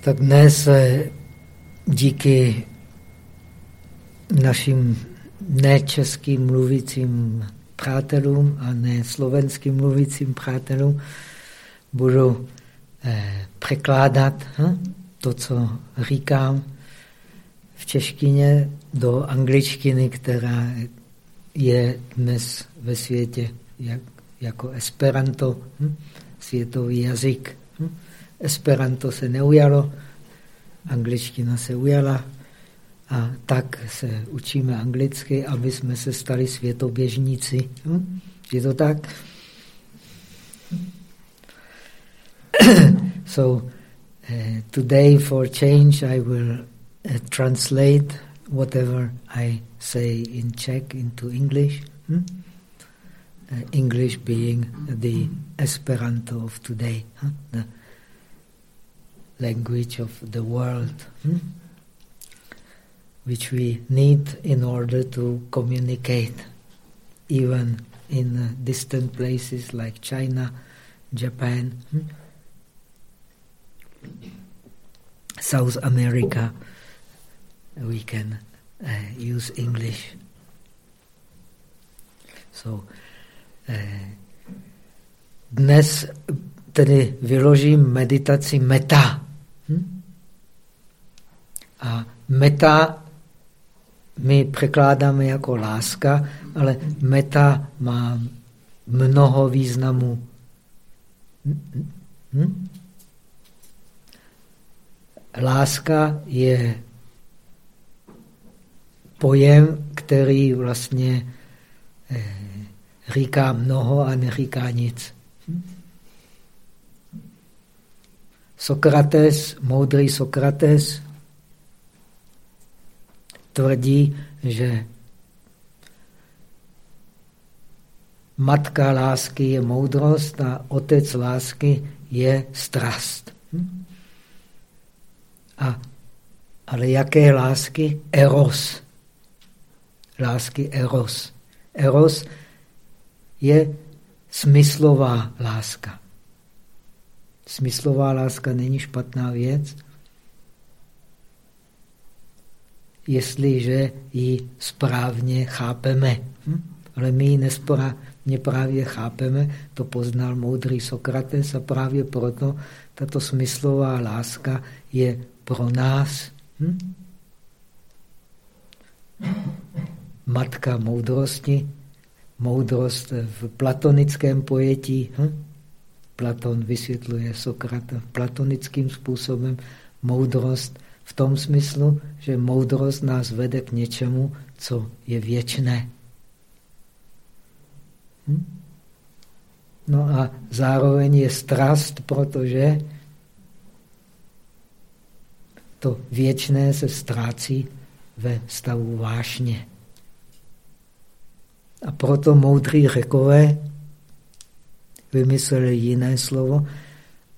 Tak dnes díky našim nečeským mluvícím přátelům a ne slovenským mluvícím přátelům budu eh, překládat hm, to, co říkám v češtině do angličtiny, která je dnes ve světě jak, jako Esperanto, hm, světový jazyk. Hm. Esperanto se neujalo, angličtina se ujala a tak se učíme anglicky, aby jsme se stali světoběžníci. Hm? Je to tak? so uh, today for change I will uh, translate whatever I say in Czech into English. Hmm? Uh, English being the Esperanto of today, huh? the language of the world, hmm? which we need in order to communicate even in uh, distant places like China, Japan, hmm? South America, we can uh, use English. So, uh, dnes tedy vyložím meditaci meta. A meta my překládáme jako láska, ale meta má mnoho významů. Hm? Láska je pojem, který vlastně eh, říká mnoho a neříká nic. Sokrates, moudrý Sokrates, tvrdí, že matka lásky je moudrost a otec lásky je strast. Hm? A, ale jaké lásky? Eros. Lásky eros. Eros je smyslová láska. Smyslová láska není špatná věc, jestliže ji správně chápeme. Hm? Ale my ji nesprávně právě chápeme, to poznal moudrý Sokrates a právě proto tato smyslová láska je pro nás hm? matka moudrosti, moudrost v platonickém pojetí. Hm? Platon vysvětluje Sokrata platonickým způsobem moudrost v tom smyslu, že moudrost nás vede k něčemu, co je věčné. Hm? No a zároveň je strast, protože to věčné se ztrácí ve stavu vášně. A proto moudrý řekové vymysleli jiné slovo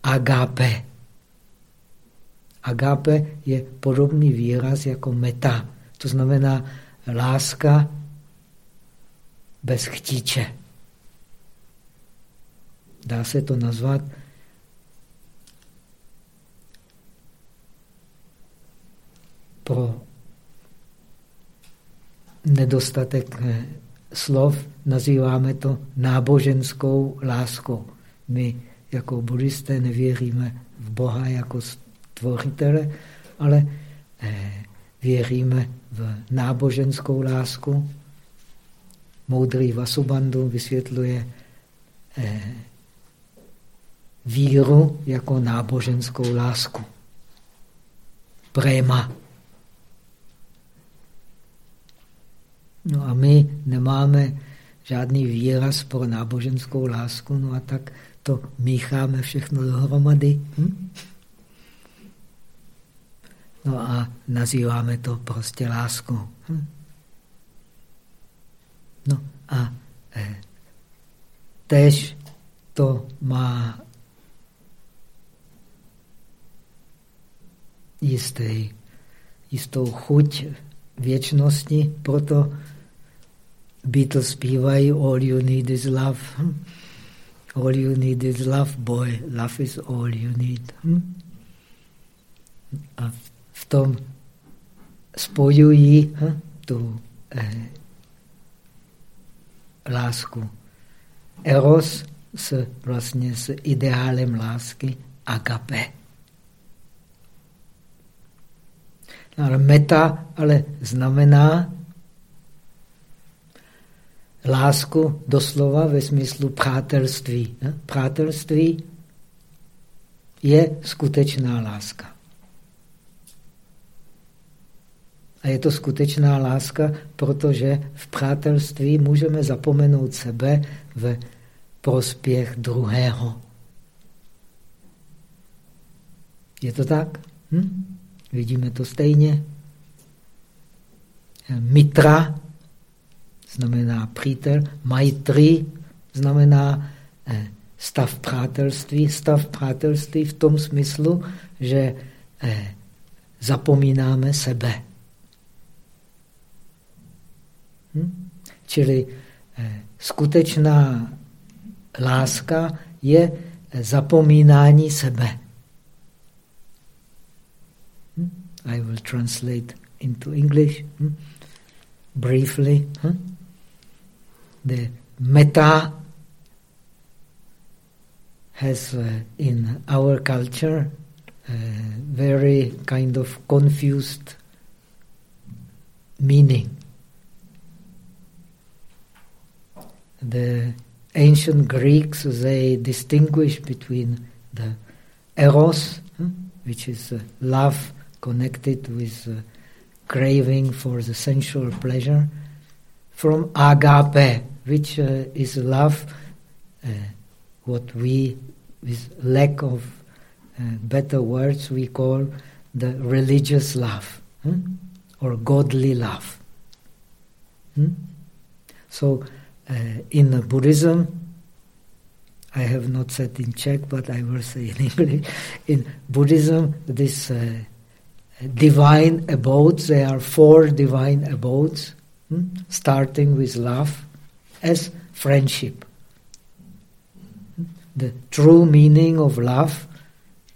agape. Agape je podobný výraz jako meta. To znamená láska bez chtíče. Dá se to nazvat pro nedostatek eh, slov nazýváme to náboženskou láskou. My jako buddhisté nevěříme v Boha jako stvořitele, ale eh, věříme v náboženskou lásku. Moudrý Vasubandhu vysvětluje eh, víru jako náboženskou lásku. Prema. No a my nemáme žádný výraz pro náboženskou lásku, no a tak to mícháme všechno dohromady. Hm? No a nazýváme to prostě láskou. Hm? No a eh, tež to má jistý, jistou chuť věčnosti, proto Beatles zpívají All you need is love. Hm? All you need is love, boy. Love is all you need. Hm? A v tom spojují hm, tu eh, lásku eros s, vlastně s ideálem lásky agape. Ale meta ale znamená lásku doslova ve smyslu přátelství. Přátelství je skutečná láska. A je to skutečná láska, protože v přátelství můžeme zapomenout sebe v prospěch druhého. Je to tak? Hm? Vidíme to stejně. Mitra znamená přítel, maitri znamená eh, stav přátelství. Stav přátelství v tom smyslu, že eh, zapomínáme sebe. Hm? Čili eh, skutečná láska je zapomínání sebe. Hm? I will translate into English hm? briefly. Hm? The metta has uh, in our culture uh, very kind of confused meaning. The ancient Greeks, they distinguish between the eros, which is uh, love connected with uh, craving for the sensual pleasure, from agape, which uh, is love, what we, with lack of better words, we call the religious love or godly love. Hmm? So, in Buddhism, I have not said in Czech, but I will say in English. In Buddhism, this uh, divine abodes, there are four divine abodes, hmm? starting with love as friendship. The true meaning of love,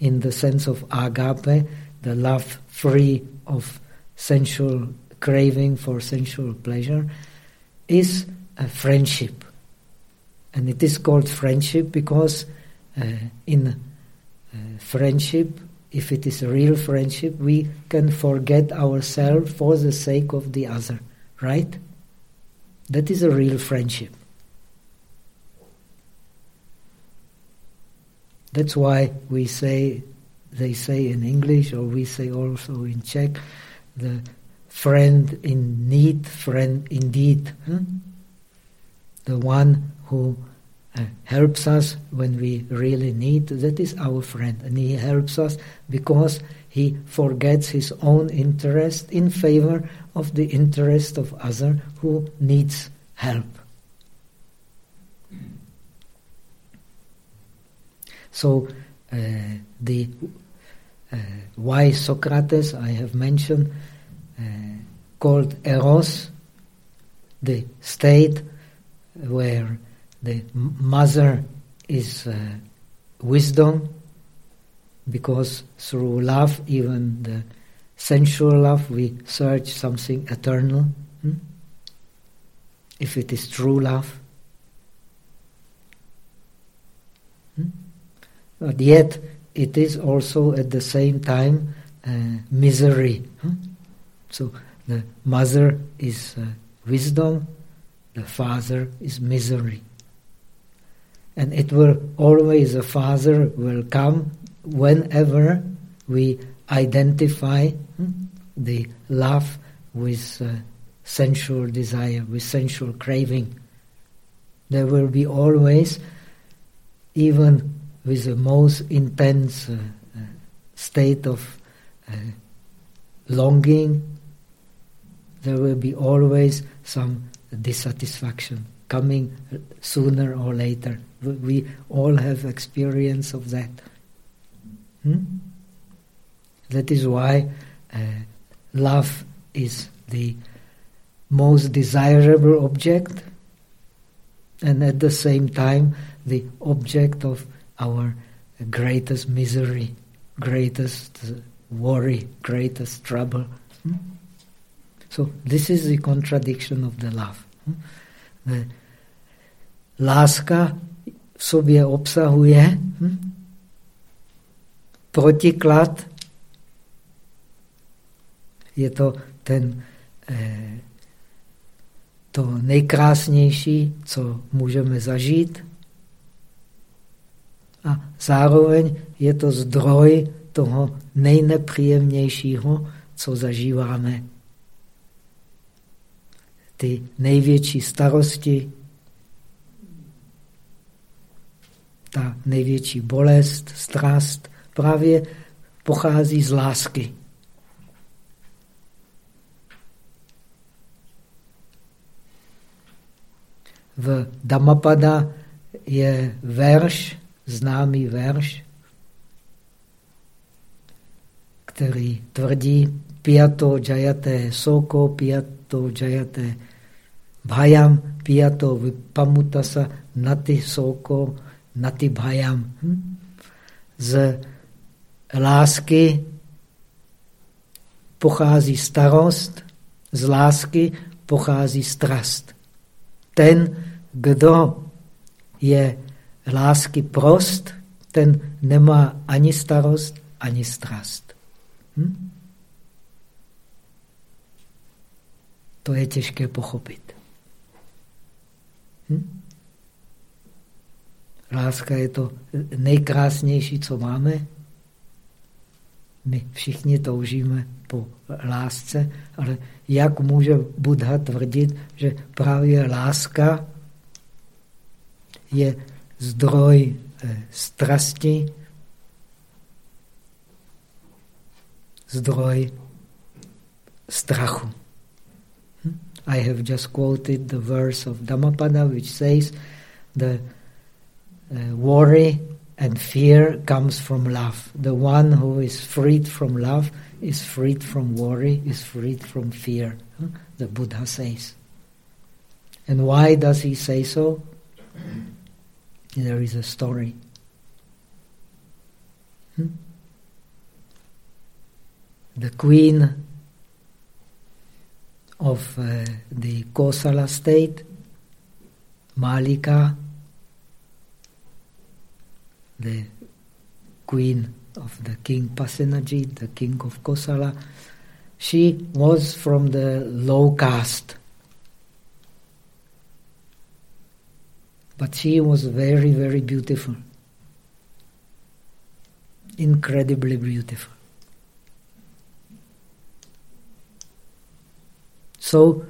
in the sense of agape, the love free of sensual craving for sensual pleasure, is a friendship. And it is called friendship because uh, in uh, friendship, if it is a real friendship, we can forget ourselves for the sake of the other, right? That is a real friendship. That's why we say, they say in English, or we say also in Czech, the friend in need, friend indeed. Huh? The one who uh, helps us when we really need, that is our friend. And he helps us because he forgets his own interest in favor of the interest of other who needs help. So uh, the uh, why Socrates I have mentioned uh, called eros, the state where the mother is uh, wisdom, because through love, even the sensual love, we search something eternal. Hmm? If it is true love. Hmm? But yet, it is also at the same time uh, misery. Hmm? So the mother is uh, wisdom, the father is misery. And it will always, the father will come whenever we identify hmm, the love with uh, sensual desire, with sensual craving. There will be always, even with the most intense uh, uh, state of uh, longing, there will be always some dissatisfaction coming sooner or later. We all have experience of that. Hmm? That is why uh, love is the most desirable object and at the same time the object of our greatest misery, greatest worry, greatest trouble. Hmm? So this is the contradiction of the love. Hmm? The láska v sobě obsahuje hm? protiklad. Je to ten eh, to nejkrásnější, co můžeme zažít. A zároveň je to zdroj toho nejnepříjemnějšího, co zažíváme. Ty největší starosti, ta největší bolest, strast právě pochází z lásky. V Dhammapada je verš, známý verš, který tvrdí piato jayate soko, piato jayate bhayam, piato vypamutasa nati soko, nati bhayam. Hm? Z lásky pochází starost, z lásky pochází strast. Ten, kdo je lásky prost, ten nemá ani starost, ani strast. Hm? To je těžké pochopit. Hm? Láska je to nejkrásnější, co máme. My všichni toužíme po lásce, ale jak může Buddha tvrdit, že právě láska je zdroj eh, strasti, zdroj strachu. I have just quoted the verse of Dhammapada which says the uh, worry and fear comes from love. The one who is freed from love is freed from worry, is freed from fear, huh? the Buddha says. And why does he say so? There is a story. Hmm? The queen of uh, the Kosala state, Malika, the queen of the king Pasenajit, the king of Kosala, she was from the low caste. But she was very, very beautiful. Incredibly beautiful. So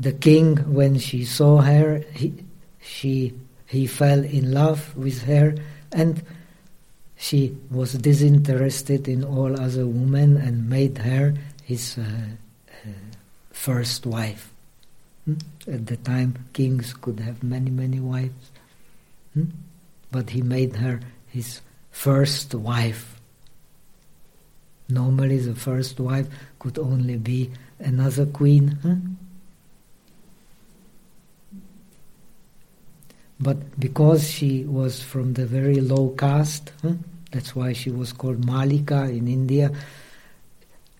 the king, when she saw her, he, she, he fell in love with her and she was disinterested in all other women and made her his uh, uh, first wife. Hmm? At the time, kings could have many, many wives. Hmm? But he made her his first wife. Normally, the first wife could only be another queen. Huh? But because she was from the very low caste, huh? that's why she was called Malika in India,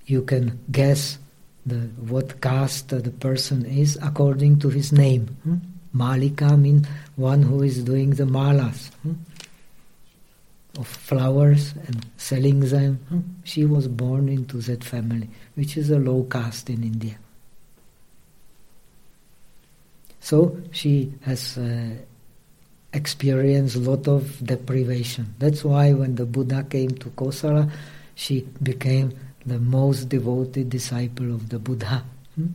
you can guess the, what caste the person is according to his name. Malika means one who is doing the malas? Of flowers and selling them. Hmm? She was born into that family, which is a low caste in India. So she has uh, experienced a lot of deprivation. That's why when the Buddha came to Kosala, she became the most devoted disciple of the Buddha, hmm?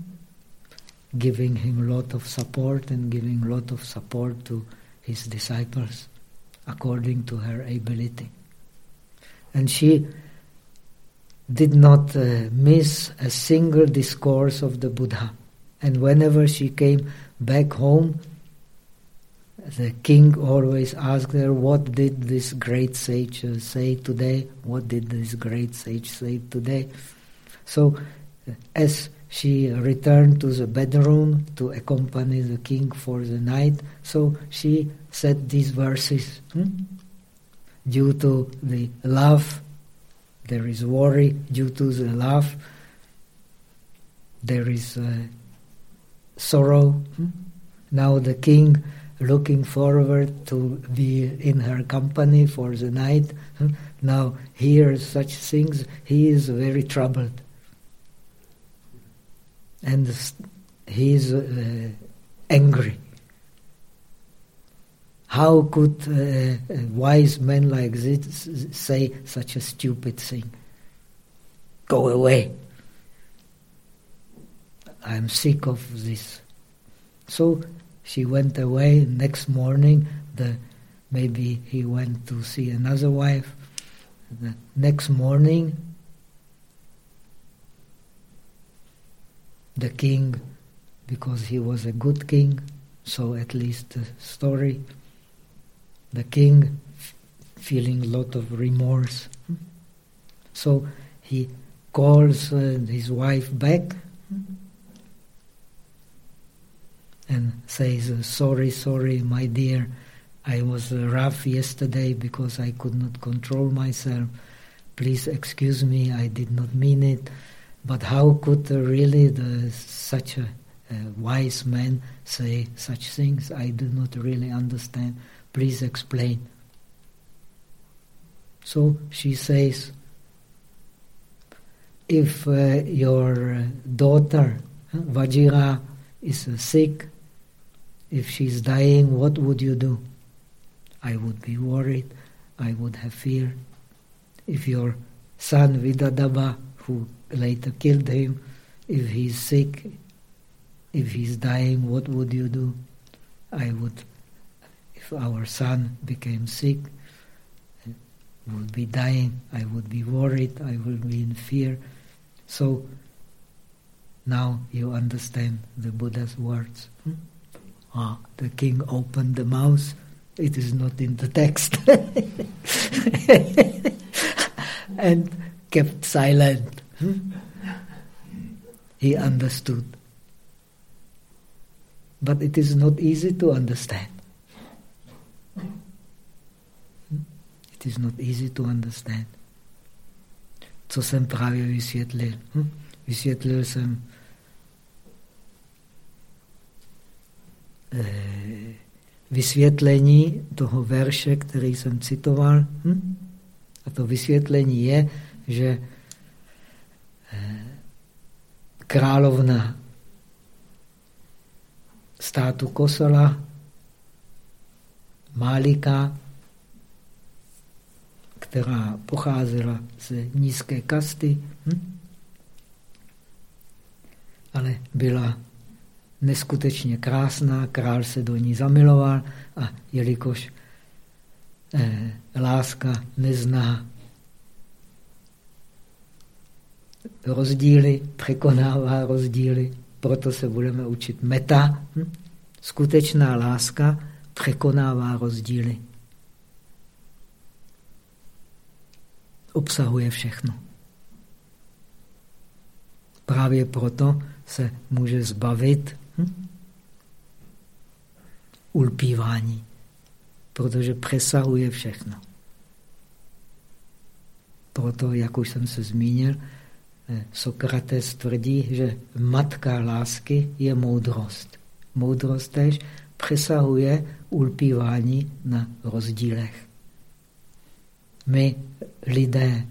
giving him a lot of support and giving a lot of support to his disciples according to her ability. And she did not uh, miss a single discourse of the Buddha. And whenever she came back home, the king always asked her, What did this great sage say today? What did this great sage say today? So, as she returned to the bedroom to accompany the king for the night, so she said these verses. Hmm? Due to the love there is worry due to the love, there is uh, sorrow. Hmm? Now the king looking forward to be in her company for the night. Hmm? Now hears such things, he is very troubled. And he is uh, angry. How could a wise man like this say such a stupid thing? Go away. I'm sick of this. So she went away. Next morning, the maybe he went to see another wife. The next morning, the king, because he was a good king, so at least the story, the king feeling a lot of remorse. So he calls uh, his wife back and says, Sorry, sorry, my dear, I was rough yesterday because I could not control myself. Please excuse me, I did not mean it. But how could really the, such a, a wise man say such things? I do not really understand. Please explain. So she says, if uh, your daughter, Vajira, is uh, sick, if she's dying, what would you do? I would be worried. I would have fear. If your son Vidadaba, who later killed him, if he's sick, if he's dying, what would you do? I would, if our son became sick, would be dying, I would be worried, I would be in fear. So now you understand the Buddha's words. Hmm? Ah, the king opened the mouth. It is not in the text. and kept silent. He understood. But it is not easy to understand. Is not easy to understand. Co jsem právě vysvětlil? Vysvětlil jsem Eh, vysvětlení toho verše, který jsem citoval. Hm? A to vysvětlení je, že eh, královna státu Kosala, Málika, která pocházela z nízké kasty, hm? ale byla neskutečně krásná, král se do ní zamiloval a jelikož eh, láska nezná rozdíly, překonává rozdíly, proto se budeme učit meta. Hm? Skutečná láska překonává rozdíly. Obsahuje všechno. Právě proto se může zbavit Hm? Ulpívání, protože přesahuje všechno. Proto, jak už jsem se zmínil, eh, Sokrates tvrdí, že matka lásky je moudrost. Moudrost tež přesahuje ulpívání na rozdílech. My, lidé,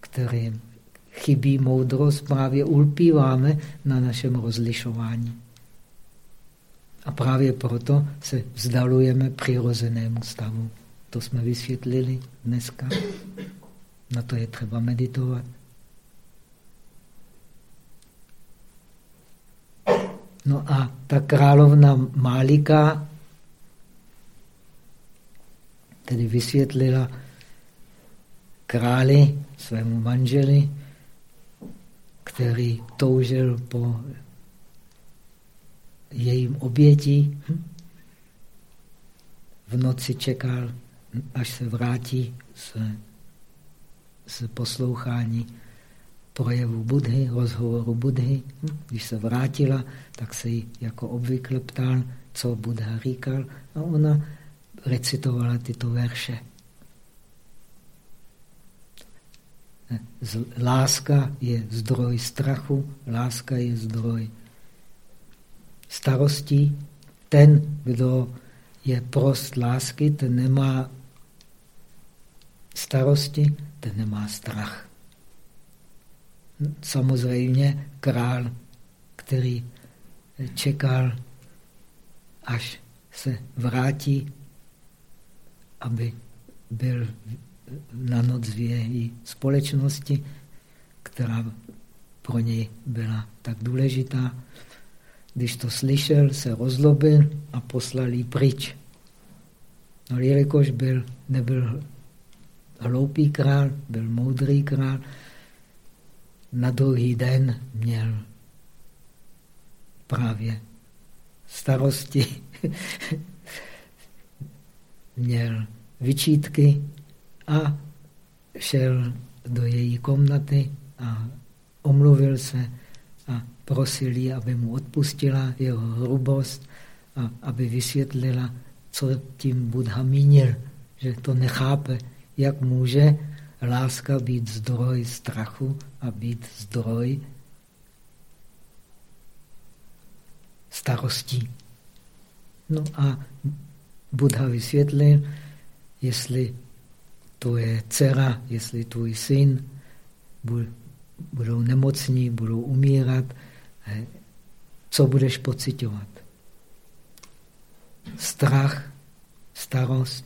kterým chybí moudrost, právě ulpíváme na našem rozlišování. A právě proto se vzdalujeme přirozenému stavu. To jsme vysvětlili dneska. Na to je třeba meditovat. No a ta královna Málika tedy vysvětlila králi, svému manželi, který toužil po jejím obětí. V noci čekal, až se vrátí z, z poslouchání projevu Budhy, rozhovoru Budhy. Když se vrátila, tak se jí jako obvykle ptal, co Buddha říkal a ona recitovala tyto verše. láska je zdroj strachu, láska je zdroj starostí. Ten, kdo je prost lásky, ten nemá starosti, ten nemá strach. Samozřejmě král, který čekal, až se vrátí, aby byl na noc v její společnosti, která pro něj byla tak důležitá. Když to slyšel, se rozlobil a poslal jí pryč. No, jelikož byl, nebyl hloupý král, byl moudrý král, na druhý den měl právě starosti, měl vyčítky a šel do její komnaty a omluvil se a prosil ji, aby mu odpustila jeho hrubost a aby vysvětlila, co tím Buddha mínil, že to nechápe, jak může láska být zdroj strachu a být zdroj starostí. No a Buddha vysvětlil, jestli to je dcera, jestli tvůj syn budou nemocní, budou umírat, eh, co budeš pocitovat? Strach, starost.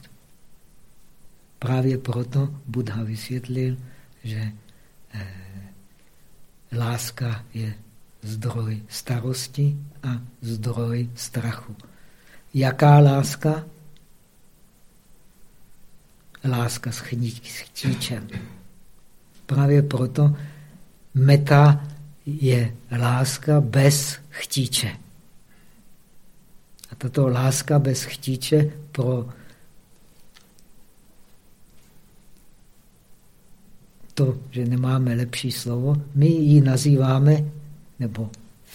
Právě proto Buddha vysvětlil, že eh, láska je zdroj starosti a zdroj strachu. Jaká láska? Láska s chtíčem. Právě proto meta je láska bez chtíče. A tato láska bez chtíče pro to, že nemáme lepší slovo, my ji nazýváme, nebo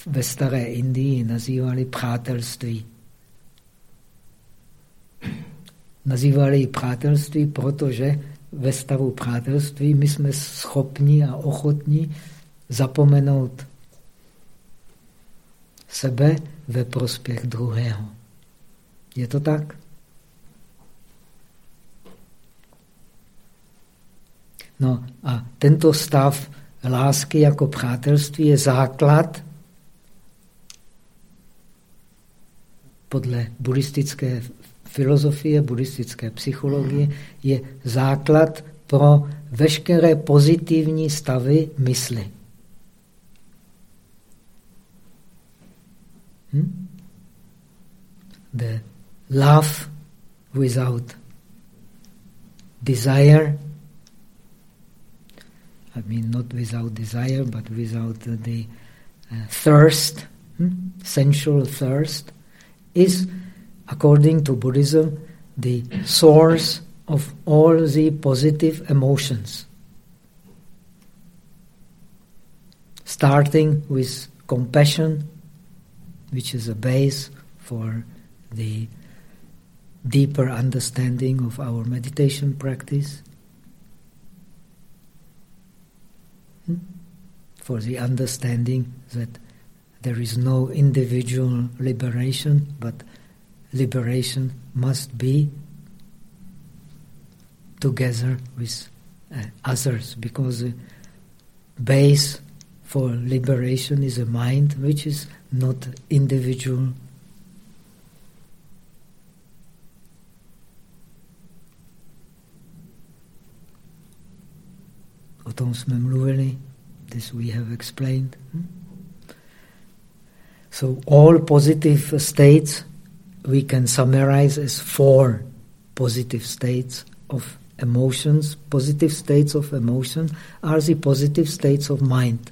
ve staré Indii nazývali přátelství. Nazývali přátelství, protože ve stavu přátelství my jsme schopni a ochotní zapomenout sebe ve prospěch druhého. Je to tak? No a tento stav lásky jako přátelství je základ podle buddhistické filozofie, buddhistické psychologie, je základ pro veškeré pozitivní stavy mysli. Hm? The love without desire I mean, not without desire, but without the uh, thirst, hmm? sensual thirst, is, according to Buddhism, the source of all the positive emotions. Starting with compassion, which is a base for the deeper understanding of our meditation practice. Hmm? for the understanding that there is no individual liberation, but liberation must be together with uh, others, because the base for liberation is a mind which is not individual. O tom jsme mluvili. This we have explained. So all positive states we can summarize as four positive states of emotions. Positive states of emotion are the positive states of mind.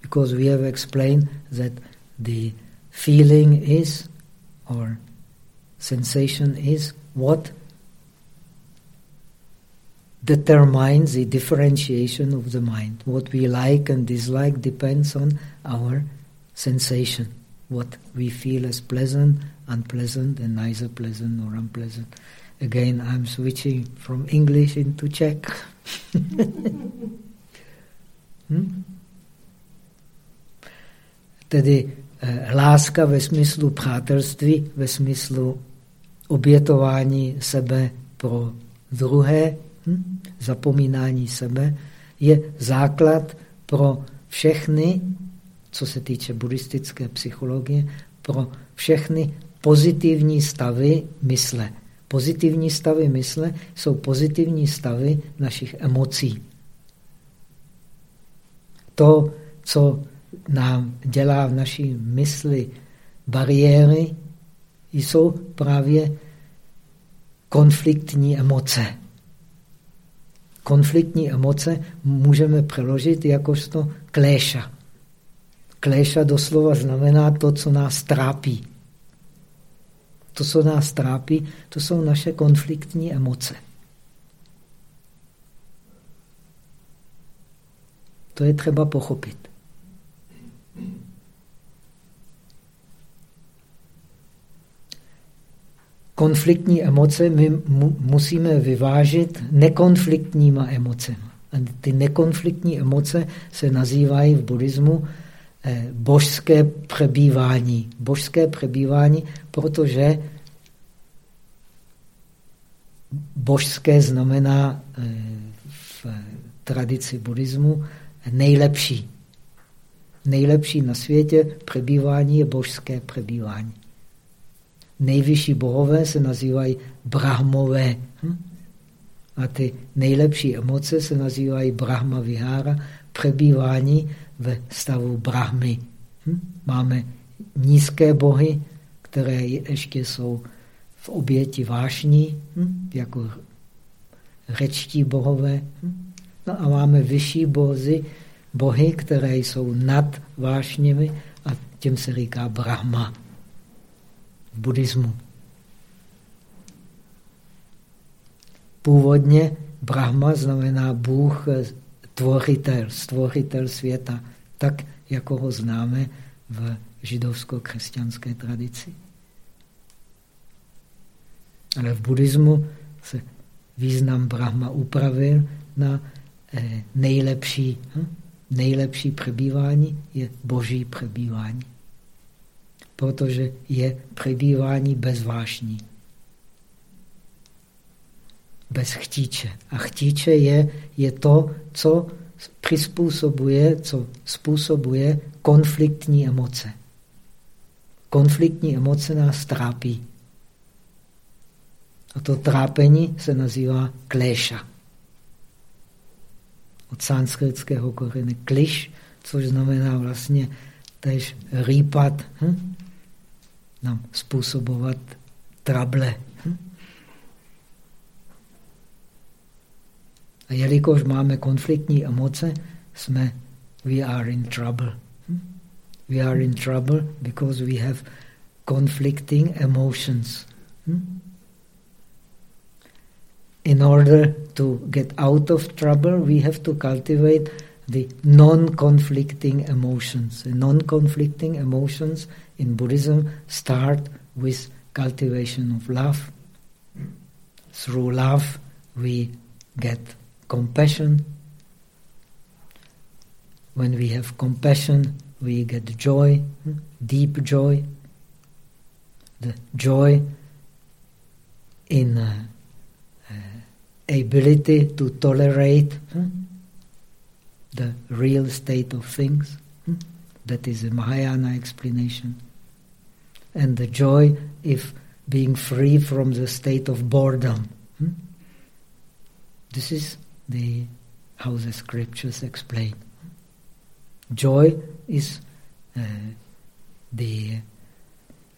Because we have explained that the feeling is, or sensation is, what determines the differentiation of the mind. What we like and dislike depends on our sensation, what we feel as pleasant, unpleasant, and neither pleasant nor unpleasant. Again, I'm switching from English into Czech. Hm? Tedy eh, láska ve smyslu přátelství, ve smyslu obětování sebe pro druhé, hm? zapomínání sebe, je základ pro všechny, co se týče buddhistické psychologie, pro všechny pozitivní stavy mysle. Pozitivní stavy mysle jsou pozitivní stavy našich emocí. To, co nám dělá v naší mysli bariéry, jsou právě konfliktní emoce. Konfliktní emoce můžeme přeložit jakožto kléša. Kléša doslova znamená to, co nás trápí. To, co nás trápí, to jsou naše konfliktní emoce. To je třeba pochopit. Konfliktní emoce my musíme vyvážit nekonfliktníma emocemi. A ty nekonfliktní emoce se nazývají v buddhismu božské přebývání. Božské přebývání, protože božské znamená eh, v tradici buddhismu nejlepší. Nejlepší na světě přebývání je božské přebývání. Nejvyšší bohové se nazývají brahmové. Hm? A ty nejlepší emoce se nazývají brahma vihára, přebývání ve stavu brahmy. Hm? Máme nízké bohy, které ještě jsou v oběti vášní, hm? jako řečtí bohové. Hm? No a máme vyšší bozy, bohy, které jsou nad vášněmi a těm se říká Brahma v buddhismu. Původně Brahma znamená Bůh tvoritel, stvořitel světa, tak jako ho známe v židovsko-křesťanské tradici. Ale v buddhismu se význam Brahma upravil na eh, nejlepší, hm? nejlepší přebývání je boží přebývání. Protože je přebývání bez vášní. Bez chtíče. A chtíče je, je to, co přizpůsobuje, co způsobuje konfliktní emoce. Konfliktní emoce nás trápí. A to trápení se nazývá kléša od sanskritského kořene kliš, což znamená vlastně tež rýpat, hm? nám způsobovat trable. Hm? A jelikož máme konfliktní emoce, jsme we are in trouble. Hm? We are in trouble because we have conflicting emotions. Hm? in order to get out of trouble, we have to cultivate the non-conflicting emotions. Non-conflicting emotions in Buddhism start with cultivation of love. Through love, we get compassion. When we have compassion, we get joy, deep joy. The joy in uh, ability to tolerate hmm, the real state of things. Hmm, that is a Mahayana explanation. And the joy if being free from the state of boredom. Hmm. This is the how the scriptures explain. Joy is uh, the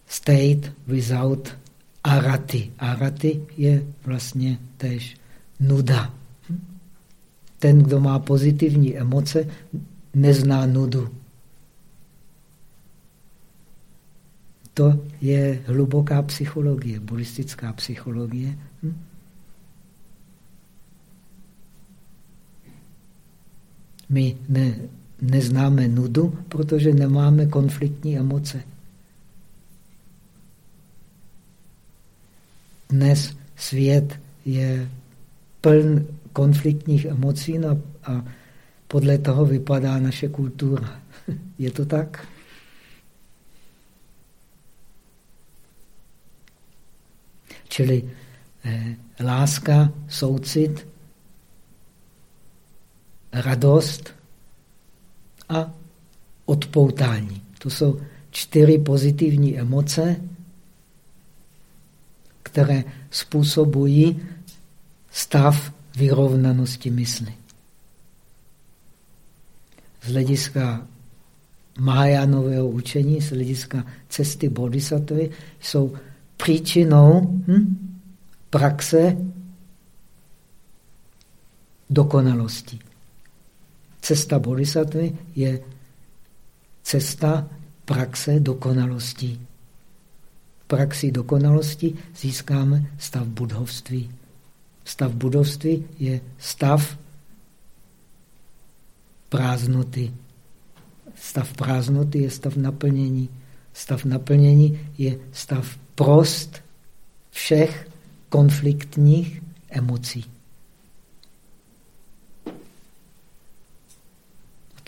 state without arati. Arati je vlastně tež nuda. Ten, kdo má pozitivní emoce, nezná nudu. To je hluboká psychologie, buddhistická psychologie. Hm? My ne, neznáme nudu, protože nemáme konfliktní emoce. Dnes svět je pln konfliktních emocí no a podle toho vypadá naše kultura. Je to tak? Čili eh, láska, soucit, radost a odpoutání. To jsou čtyři pozitivní emoce, které způsobují stav vyrovnanosti mysli. Z hlediska Mahajánového učení, z hlediska cesty bodhisattvy, jsou příčinou hm, praxe dokonalosti. Cesta bodhisattvy je cesta praxe dokonalosti. Praxi dokonalosti získáme stav budovství. Stav budovství je stav prázdnoty. Stav prázdnoty je stav naplnění. Stav naplnění je stav prost všech konfliktních emocí.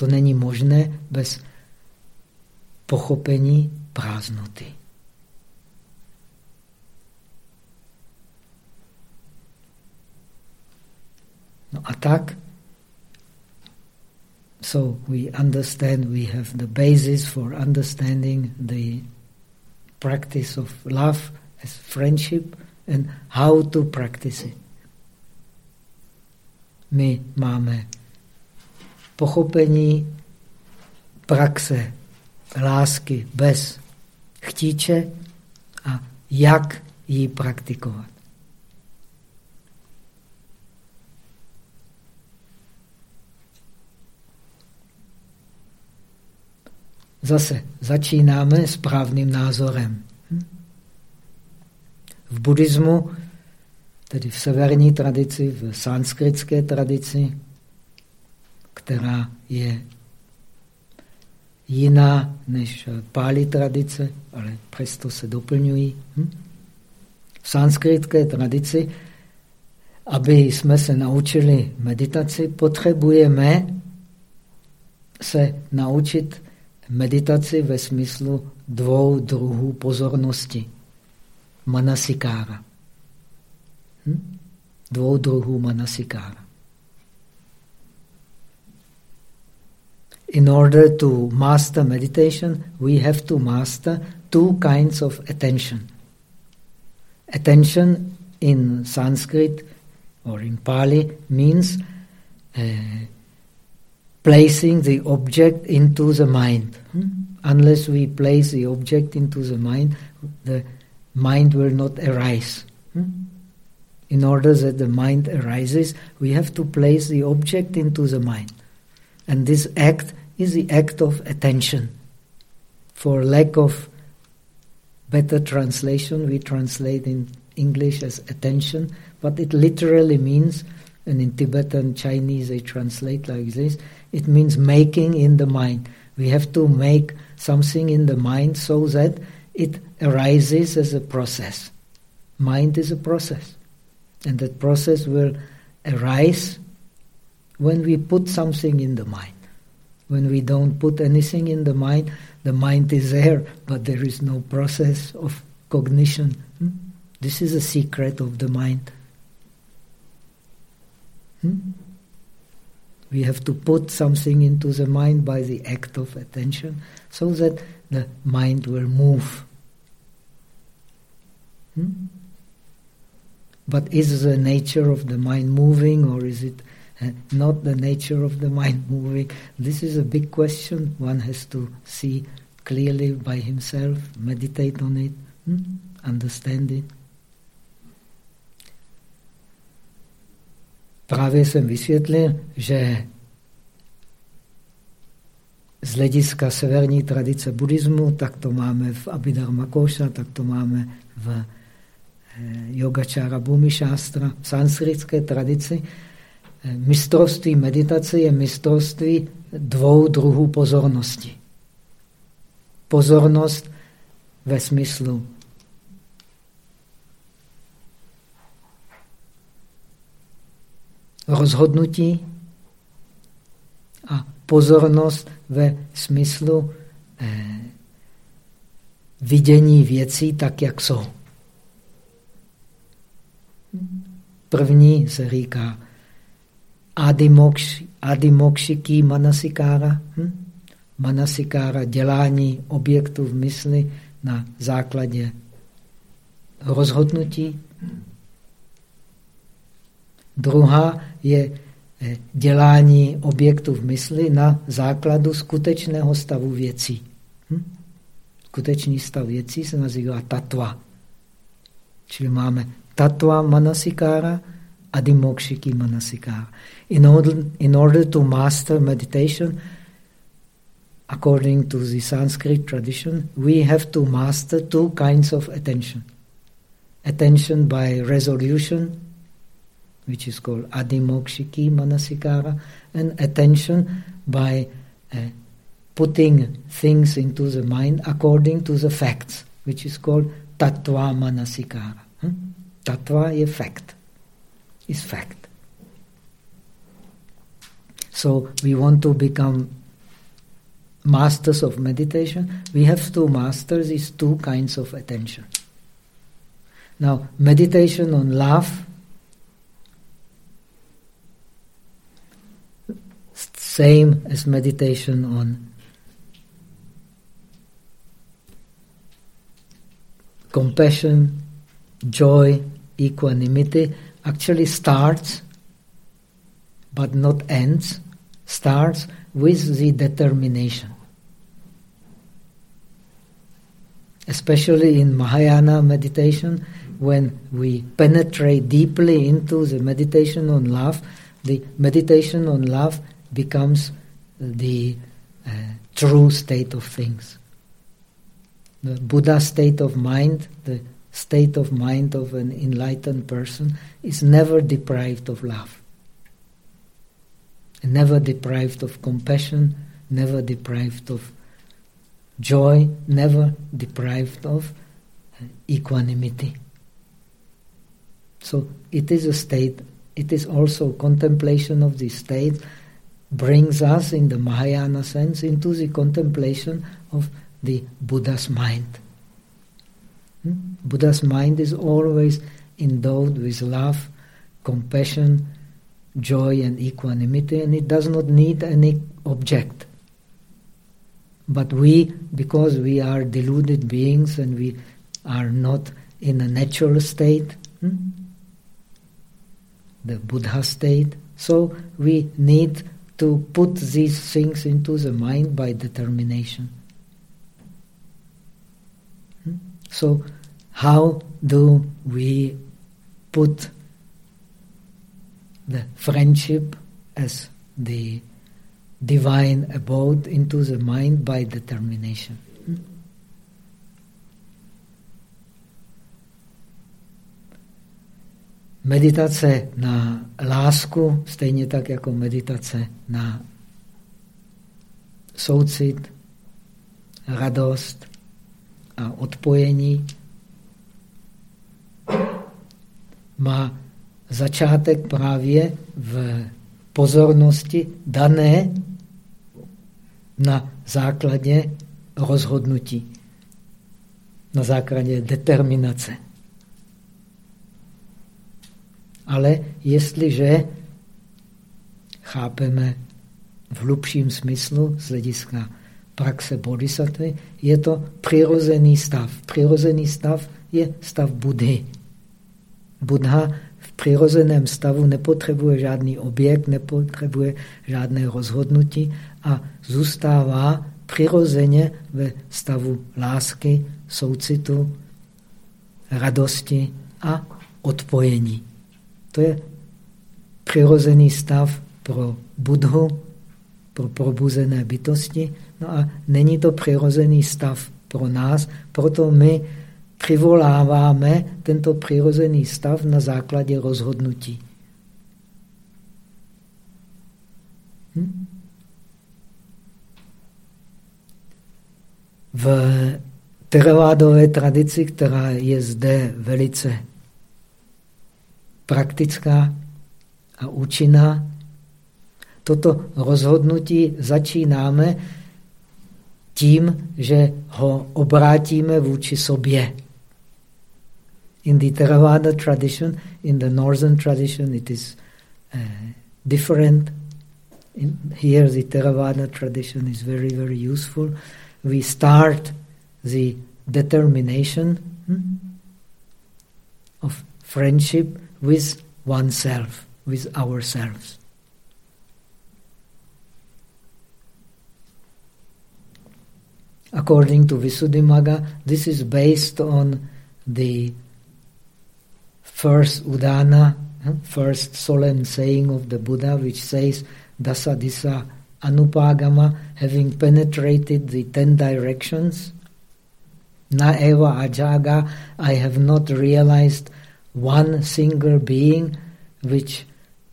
To není možné bez pochopení prázdnoty. No a tak, so we understand, we have the basis for understanding the practice of love as friendship and how to practice it. My máme pochopení praxe lásky bez chtíče a jak ji praktikovat. Zase začínáme správným názorem. V buddhismu, tedy v severní tradici, v sanskritské tradici, která je jiná než pálí tradice, ale přesto se doplňují. Hm? V sanskritské tradici, aby jsme se naučili meditaci, potřebujeme se naučit meditaci ve smyslu dvou druhů pozornosti. Manasikára. Hm? Dvou druhů manasikára. In order to master meditation, we have to master two kinds of attention. Attention in Sanskrit or in Pali means uh, placing the object into the mind. Hmm? Unless we place the object into the mind, the mind will not arise. Hmm? In order that the mind arises, we have to place the object into the mind. And this act is the act of attention. For lack of better translation, we translate in English as attention, but it literally means, and in Tibetan Chinese they translate like this, it means making in the mind. We have to make something in the mind so that it arises as a process. Mind is a process. And that process will arise when we put something in the mind. When we don't put anything in the mind, the mind is there, but there is no process of cognition. Hmm? This is a secret of the mind. Hmm? We have to put something into the mind by the act of attention so that the mind will move. Hmm? But is the nature of the mind moving or is it not the nature of the mind moving. This is a big question. One has to see clearly by himself, meditate on it, hmm? understand it. Právě jsem vysvětlil, že z hlediska severní tradice buddhismu, tak to máme v Abhidharma Koša, tak to máme v eh, Yogačára Bhumi Shastra, v sanskritské tradici, mistrovství meditace je mistrovství dvou druhů pozornosti. Pozornost ve smyslu rozhodnutí pozornost ve smyslu eh, vidění věcí tak, jak jsou. První se říká adimokšiký manasikára. Hm? Manasikára, dělání objektů v mysli na základě rozhodnutí. Druhá je eh, dělání objektů v mysli na základu skutečného stavu věcí. Hm? Skutečný stav věcí se nazývá tatva. Čili máme tatva manasikára, adimokshiki manasikára. In order, in order to master meditation, according to the Sanskrit tradition, we have to master two kinds of attention. Attention by resolution, which is called adimokshiki manasikara, and attention by uh, putting things into the mind according to the facts, which is called tattva manasikara. Hmm? Tattva is fact, is fact. So we want to become masters of meditation, we have to master these two kinds of attention. Now, meditation on love, same as meditation on compassion, joy, equanimity, actually starts, but not ends, starts with the determination. Especially in Mahayana meditation, when we penetrate deeply into the meditation on love, the meditation on love becomes the uh, true state of things. The Buddha state of mind, the state of mind of an enlightened person, is never deprived of love never deprived of compassion, never deprived of joy, never deprived of equanimity. So it is a state, it is also contemplation of this state brings us in the Mahayana sense into the contemplation of the Buddha's mind. Buddha's mind is always endowed with love, compassion, joy and equanimity, and it does not need any object. But we, because we are deluded beings and we are not in a natural state, hmm? the Buddha state, so we need to put these things into the mind by determination. So, how do we put the friendship as the divine abode into the mind by determination. Meditace na lásku, stejně tak jako meditace na soucit, radost a odpojení, má začátek právě v pozornosti dané na základě rozhodnutí, na základě determinace. Ale jestliže chápeme v hlubším smyslu z hlediska praxe bodhisattvy, je to přirozený stav. Přirozený stav je stav Budhy. Buddha přirozeném stavu nepotřebuje žádný objekt, nepotřebuje žádné rozhodnutí a zůstává přirozeně ve stavu lásky, soucitu, radosti a odpojení. To je přirozený stav pro Budhu, pro probuzené bytosti. No a není to přirozený stav pro nás, proto my přivoláváme tento přirozený stav na základě rozhodnutí. Hm? V teravádové tradici, která je zde velice praktická a účinná, toto rozhodnutí začínáme tím, že ho obrátíme vůči sobě. In the Theravada tradition, in the northern tradition, it is uh, different. In, here, the Theravada tradition is very, very useful. We start the determination hmm, of friendship with oneself, with ourselves. According to Visuddhimagga, this is based on the first Udana, first solemn saying of the Buddha, which says, Dasa Disa Anupagama, having penetrated the ten directions, Na eva ajaga, I have not realized one single being which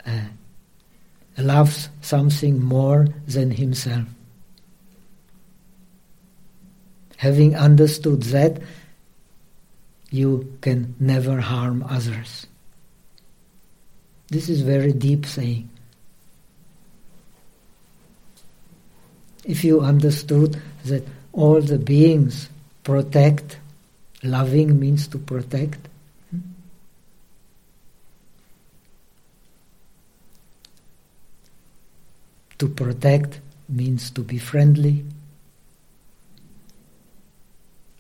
uh, loves something more than himself. Having understood that, you can never harm others. This is very deep saying. If you understood that all the beings protect, loving means to protect, hmm? to protect means to be friendly.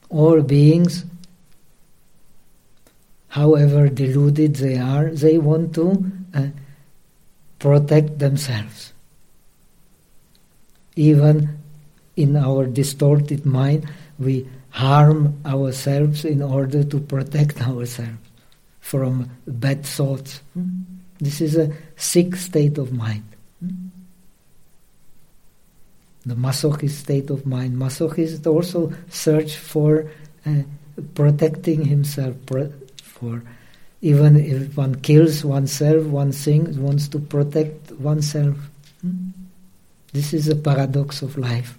All beings however deluded they are, they want to uh, protect themselves. Even in our distorted mind, we harm ourselves in order to protect ourselves from bad thoughts. Hmm? This is a sick state of mind. The masochist state of mind. Masochist also search for uh, protecting himself, pro for even if one kills oneself, one thing wants to protect oneself. Hmm? This is a paradox of life.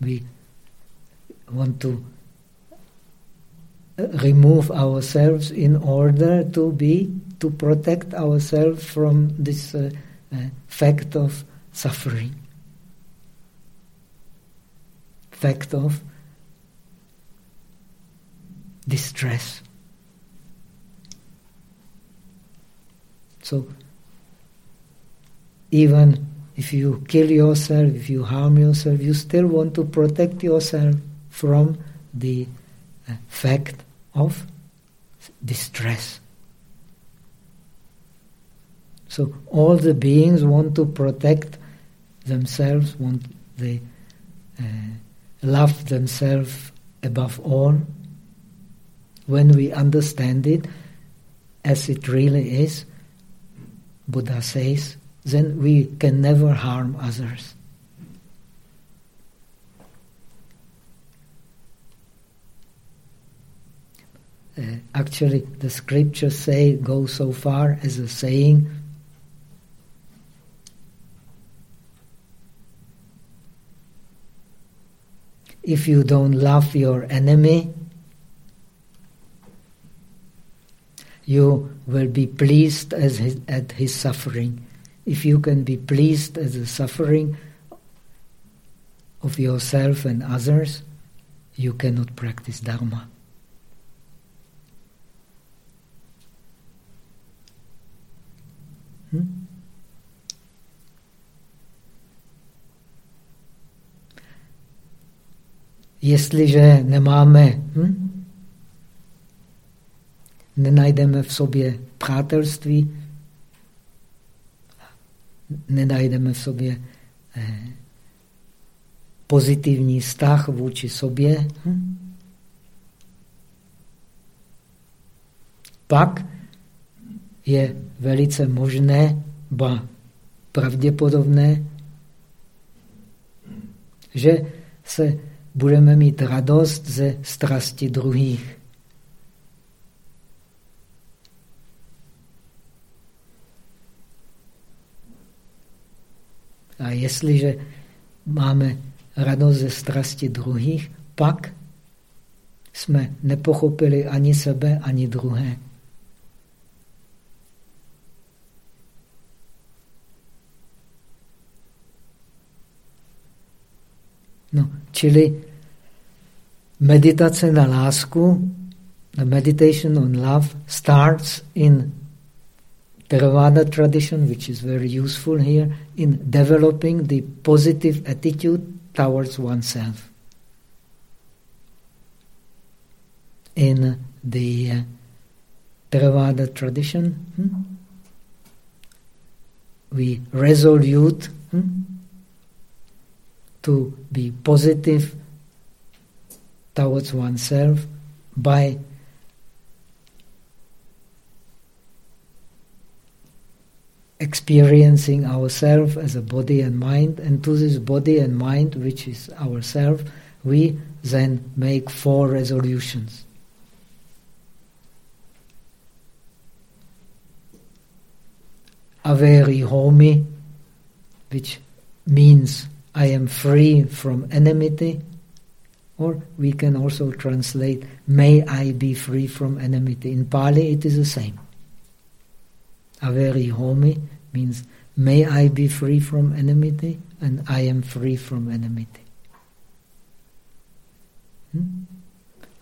We want to remove ourselves in order to be to protect ourselves from this uh, uh, fact of suffering, fact of distress. So, even if you kill yourself, if you harm yourself, you still want to protect yourself from the uh, fact of distress. So all the beings want to protect themselves, want they uh, love themselves above all, when we understand it as it really is, Buddha says, then we can never harm others. Uh, actually, the scriptures say, go so far as a saying, if you don't love your enemy, you will be pleased as his, at his suffering. If you can be pleased at the suffering of yourself and others, you cannot practice Dharma. Jestliže nemáme hm? nenajdeme v sobě přátelství, nenajdeme v sobě eh, pozitivní vztah vůči sobě, hm? pak je velice možné, ba pravděpodobné, že se budeme mít radost ze strasti druhých. A jestliže máme radost ze strasti druhých, pak jsme nepochopili ani sebe, ani druhé. No, čili meditace na lásku, the meditation on love starts in Theravada tradition, which is very useful here, in developing the positive attitude towards oneself. In the uh, Theravada tradition, hmm, we resolute hmm, to be positive towards oneself by experiencing ourselves as a body and mind, and to this body and mind, which is ourself, we then make four resolutions. Averi homi, which means I am free from enmity, or we can also translate, may I be free from enmity. In Pali it is the same. Averi homi means may I be free from enmity and I am free from enmity. Hmm?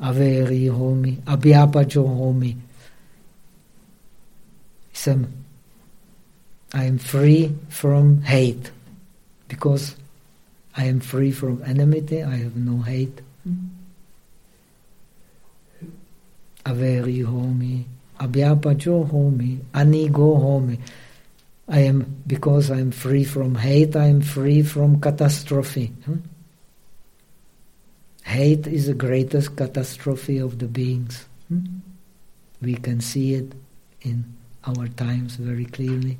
Averi homi, abhyapajo homi. Some, I am free from hate because I am free from enmity, I have no hate. Hmm? Averi homi, abhyapajo homi, anigo homi. I am, because I am free from hate, I am free from catastrophe. Hmm? Hate is the greatest catastrophe of the beings. Hmm? We can see it in our times very clearly.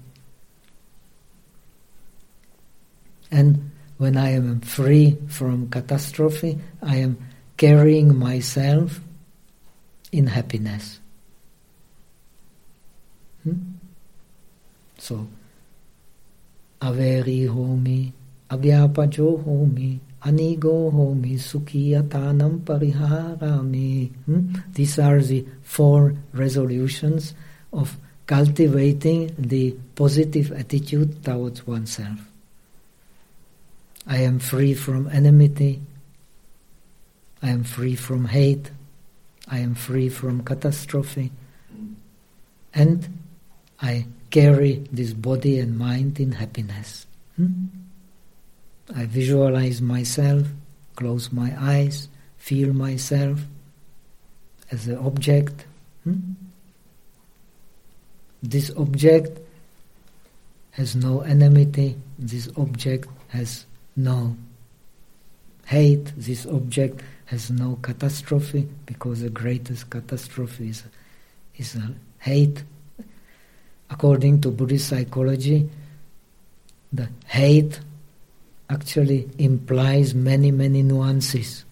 And when I am free from catastrophe, I am carrying myself in happiness. Hmm? So, averi homi, avyapajo homi, anigo homi, sukhiyatanam pariharami. Hmm? These are the four resolutions of cultivating the positive attitude towards oneself. I am free from enmity. I am free from hate. I am free from catastrophe. And I carry this body and mind in happiness. Hmm? I visualize myself, close my eyes, feel myself as an object. Hmm? This object has no enmity, this object has no hate, this object has no catastrophe, because the greatest catastrophe is, is hate according to Buddhist psychology, the hate actually implies many, many nuances.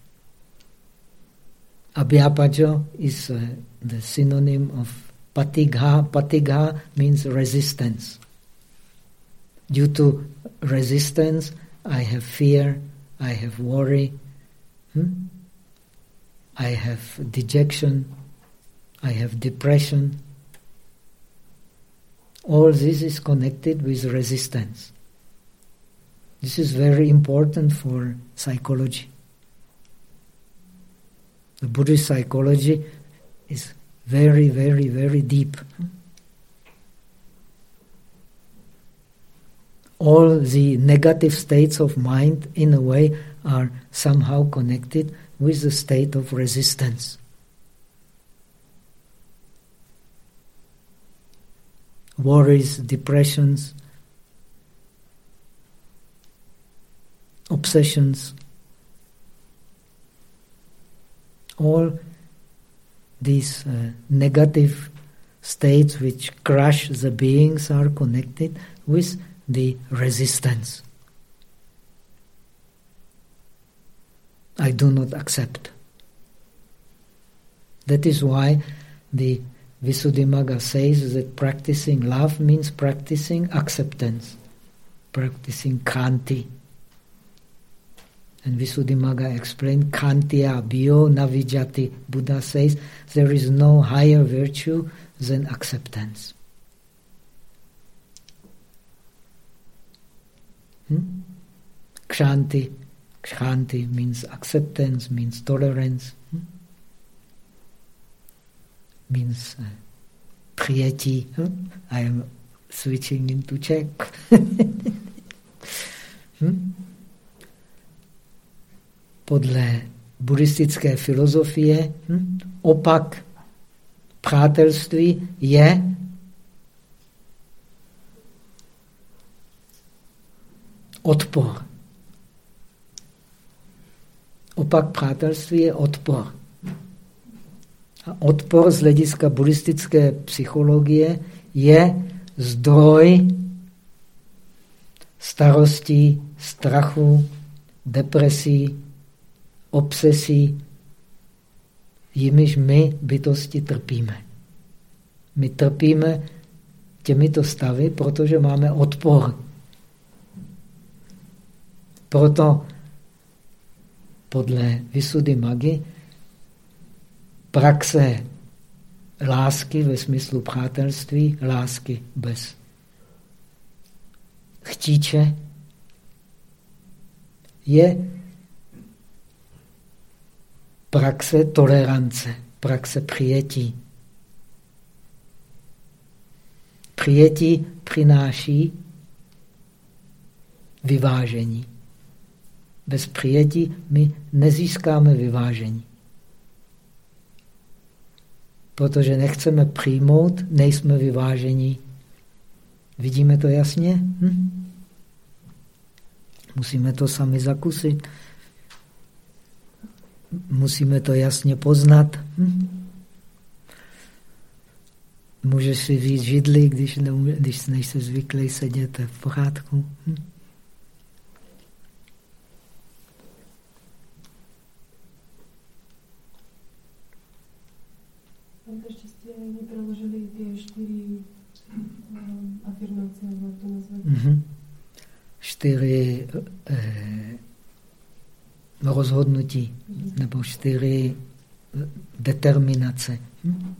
Abhyapaja is uh, the synonym of patigha. Patigha means resistance. Due to resistance, I have fear, I have worry, hmm? I have dejection, I have depression, all this is connected with resistance. This is very important for psychology. The Buddhist psychology is very, very, very deep. All the negative states of mind, in a way, are somehow connected with the state of resistance. worries, depressions, obsessions, all these uh, negative states which crush the beings are connected with the resistance. I do not accept. That is why the Visuddhimagga says that practicing love means practicing acceptance, practicing kanti. And Visuddhimagga explained, khantiya bio navijati. Buddha says there is no higher virtue than acceptance. Hmm? Kshanti. Shanti means acceptance, means tolerance, hm? means uh, přijetí. Hm? I am switching into Czech. hm? Podle buddhistické filozofie hm? opak přátelství je odpor. Opak přátelství je odpor. A odpor z hlediska buddhistické psychologie je zdroj starostí, strachu, depresí, obsesí, jimiž my bytosti trpíme. My trpíme těmito stavy, protože máme odpor. Proto podle Vysudy Magy praxe lásky ve smyslu přátelství, lásky bez chtíče, je praxe tolerance, praxe přijetí. Přijetí přináší vyvážení. Bez přijetí my nezískáme vyvážení. Protože nechceme přijmout, nejsme vyvážení. Vidíme to jasně? Hm? Musíme to sami zakusit. Musíme to jasně poznat. Hm? Můžeš si víc židli, když, když nejsi zvyklý sedět v pořádku. Hm? nepreložili ty čtyři um, afirmace, jak to nazvat? Mm-hmm. Čtyři eh, rozhodnutí mm-hmm. nebo čtyři eh, determinace. Hm?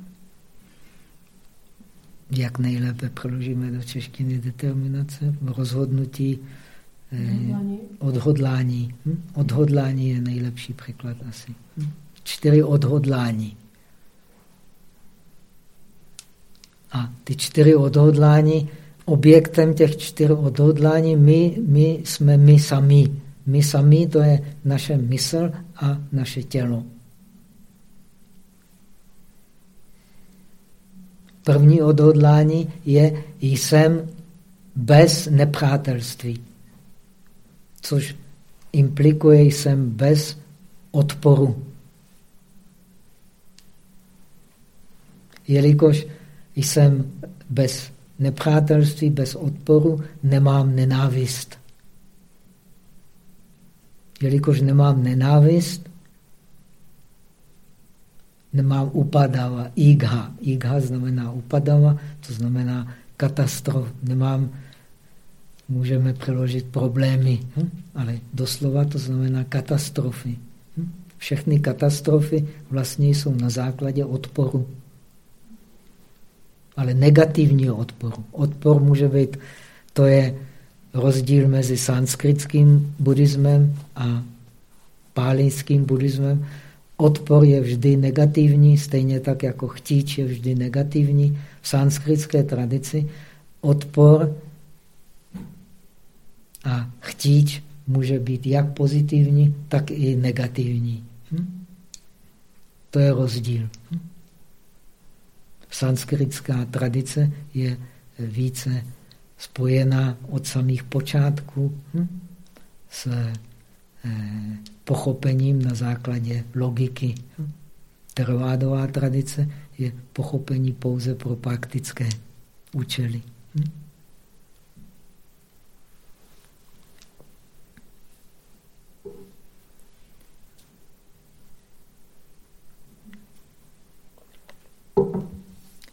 Jak nejlépe přeložíme do češtiny determinace? Rozhodnutí, eh, odhodlání. Odhodlání, hm? odhodlání je nejlepší překlad asi. Hm? Čtyři odhodlání. A ty čtyři odhodlání, objektem těch čtyř odhodlání, my, my jsme my sami. My sami to je naše mysl a naše tělo. První odhodlání je jsem bez nepřátelství, což implikuje jsem bez odporu. Jelikož jsem bez nepřátelství, bez odporu, nemám nenávist. Jelikož nemám nenávist, nemám upadava, igha. Igha znamená upadava, to znamená katastrof. Nemám, můžeme přeložit problémy, hm? ale doslova to znamená katastrofy. Hm? Všechny katastrofy vlastně jsou na základě odporu ale negativního odporu. Odpor může být, to je rozdíl mezi sanskritským buddhismem a pálínským buddhismem. Odpor je vždy negativní, stejně tak jako chtíč je vždy negativní. V sanskritské tradici odpor a chtíč může být jak pozitivní, tak i negativní. Hm? To je rozdíl. Sanskritská tradice je více spojená od samých počátků hm? s eh, pochopením na základě logiky. Hm? Tervádová tradice je pochopení pouze pro praktické účely. Hm?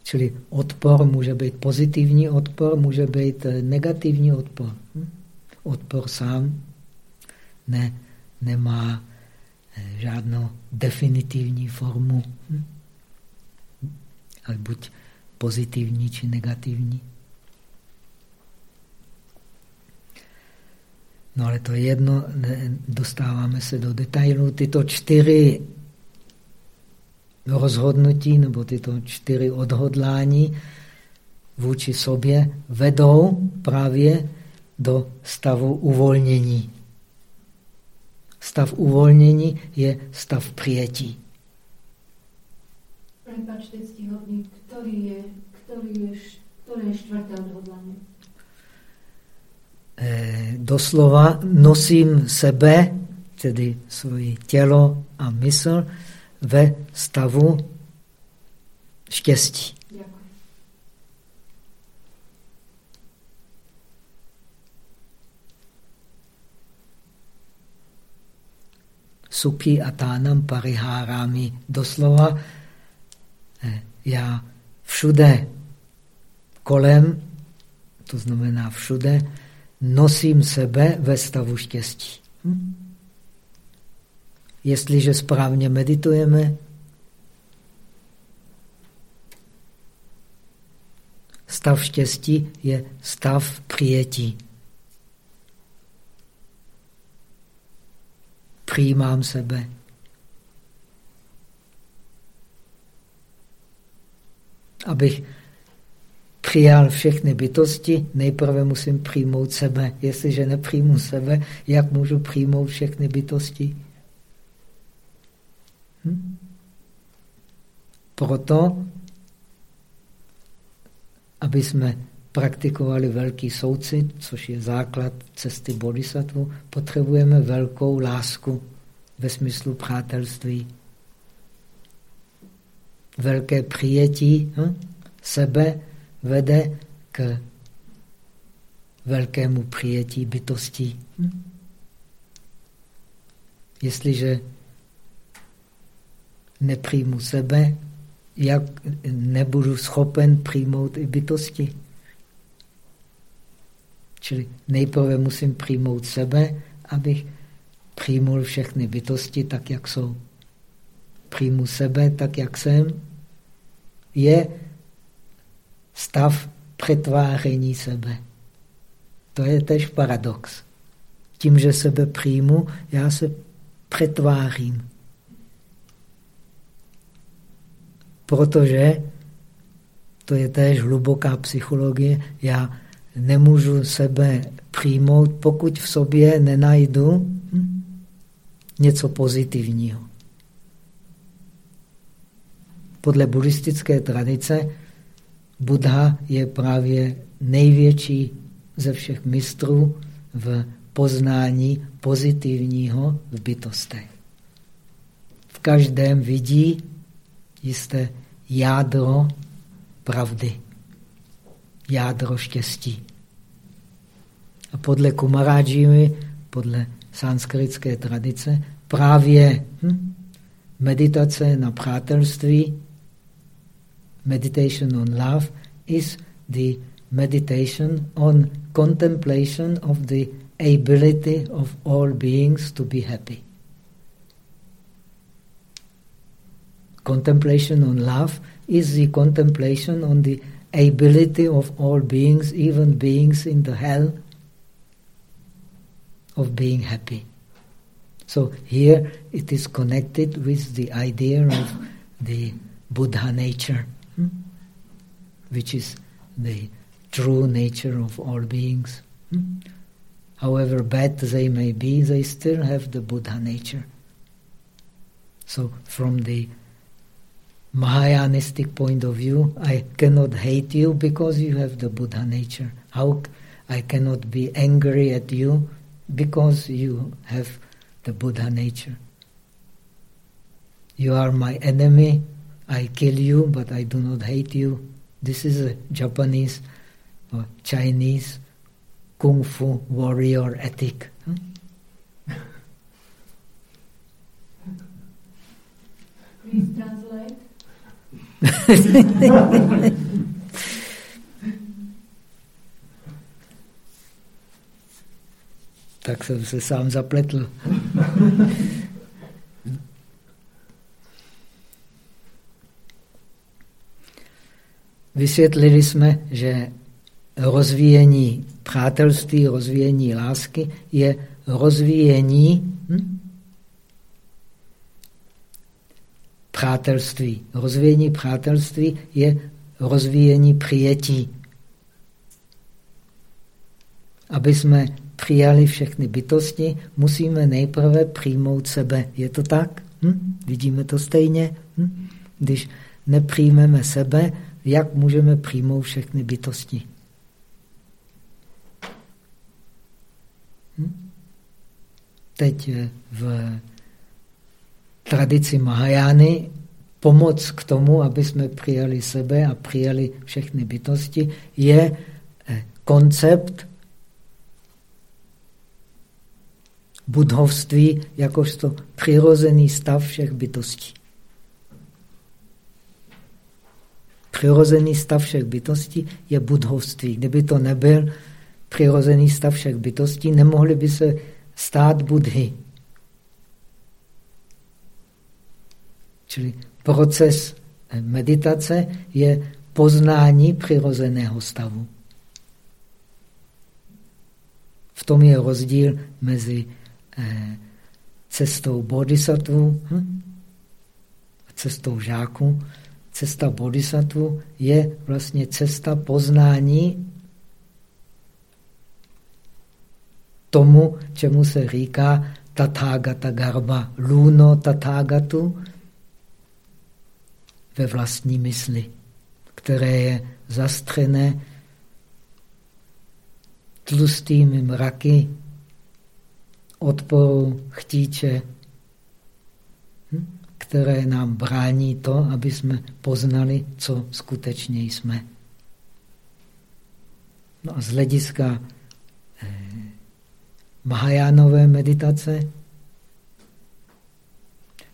Čili odpor může být pozitivní odpor, může být eh, negativní odpor. Hm? Odpor sám ne, nemá eh, žádnou definitivní formu. Hm? Ale buď pozitivní či negativní. No ale to je jedno, dostáváme se do detailů. Tyto čtyři rozhodnutí nebo tyto čtyři odhodlání vůči sobě vedou právě do stavu uvolnění. Stav uvolnění je stav přijetí. Prepačte, ctihodný, který je, který je, které je čtvrté odhodlání? Eh, doslova nosím sebe, tedy svoje tělo a mysl, ve stavu štěstí. Suki a tánam parihárami. Doslova eh, já všude kolem, to znamená všude, nosím sebe ve stavu štěstí. Hm? Jestliže správně meditujeme, stav štěstí je stav přijetí. Přijímám sebe. Abych přijal všechny bytosti, nejprve musím přijmout sebe. Jestliže nepřijmu sebe, jak můžu přijmout všechny bytosti? Hm? Proto, aby jsme praktikovali velký soucit, což je základ cesty bodhisattva, potřebujeme velkou lásku ve smyslu přátelství. Velké přijetí hm? sebe vede k velkému přijetí bytostí. Hm? Jestliže nepřijmu sebe, jak nebudu schopen přijmout i bytosti. Čili nejprve musím přijmout sebe, abych přijmul všechny bytosti tak, jak jsou. Přijmu sebe tak, jak jsem, je stav přetváření sebe. To je tež paradox. Tím, že sebe přijmu, já se přetvářím. Protože, to je též hluboká psychologie, já nemůžu sebe přijmout, pokud v sobě nenajdu hm, něco pozitivního. Podle buddhistické tradice Buddha je právě největší ze všech mistrů v poznání pozitivního v bytostech. V každém vidí jisté jádro pravdy, jádro štěstí. A podle Kumarádžívy, podle sanskritské tradice, právě hm, meditace na přátelství, meditation on love, is the meditation on contemplation of the ability of all beings to be happy. Contemplation on love is the contemplation on the ability of all beings, even beings in the hell, of being happy. So here it is connected with the idea of the Buddha nature, hmm? which is the true nature of all beings. Hmm? However bad they may be, they still have the Buddha nature. So from the Mahayanistic point of view, I cannot hate you because you have the Buddha nature. How I cannot be angry at you because you have the Buddha nature. You are my enemy, I kill you, but I do not hate you. This is a Japanese or Chinese kung fu warrior ethic. Hmm? Please translate. tak jsem se sám zapletl. Vysvětlili jsme, že rozvíjení přátelství, rozvíjení lásky je rozvíjení hm? Přátelství. Rozvíjení přátelství je rozvíjení přijetí. Aby jsme přijali všechny bytosti, musíme nejprve přijmout sebe. Je to tak? Hm? Vidíme to stejně? Hm? Když nepřijmeme sebe, jak můžeme přijmout všechny bytosti? Hm? Teď v tradici Mahajány pomoc k tomu, aby jsme přijali sebe a přijali všechny bytosti, je eh, koncept budhovství jakožto přirozený stav všech bytostí. Přirozený stav všech bytostí je budhovství. Kdyby to nebyl přirozený stav všech bytostí, nemohli by se stát budhy. Čili proces meditace je poznání přirozeného stavu. V tom je rozdíl mezi eh, cestou bodhisattva hm, a cestou žáku. Cesta bodhisattva je vlastně cesta poznání tomu, čemu se říká Tathagata Garba, Luno Tathagatu, ve vlastní mysli, které je zastřené tlustými mraky odporu, chtíče, hm, které nám brání to, aby jsme poznali, co skutečně jsme. No a z hlediska eh, Mahajánové meditace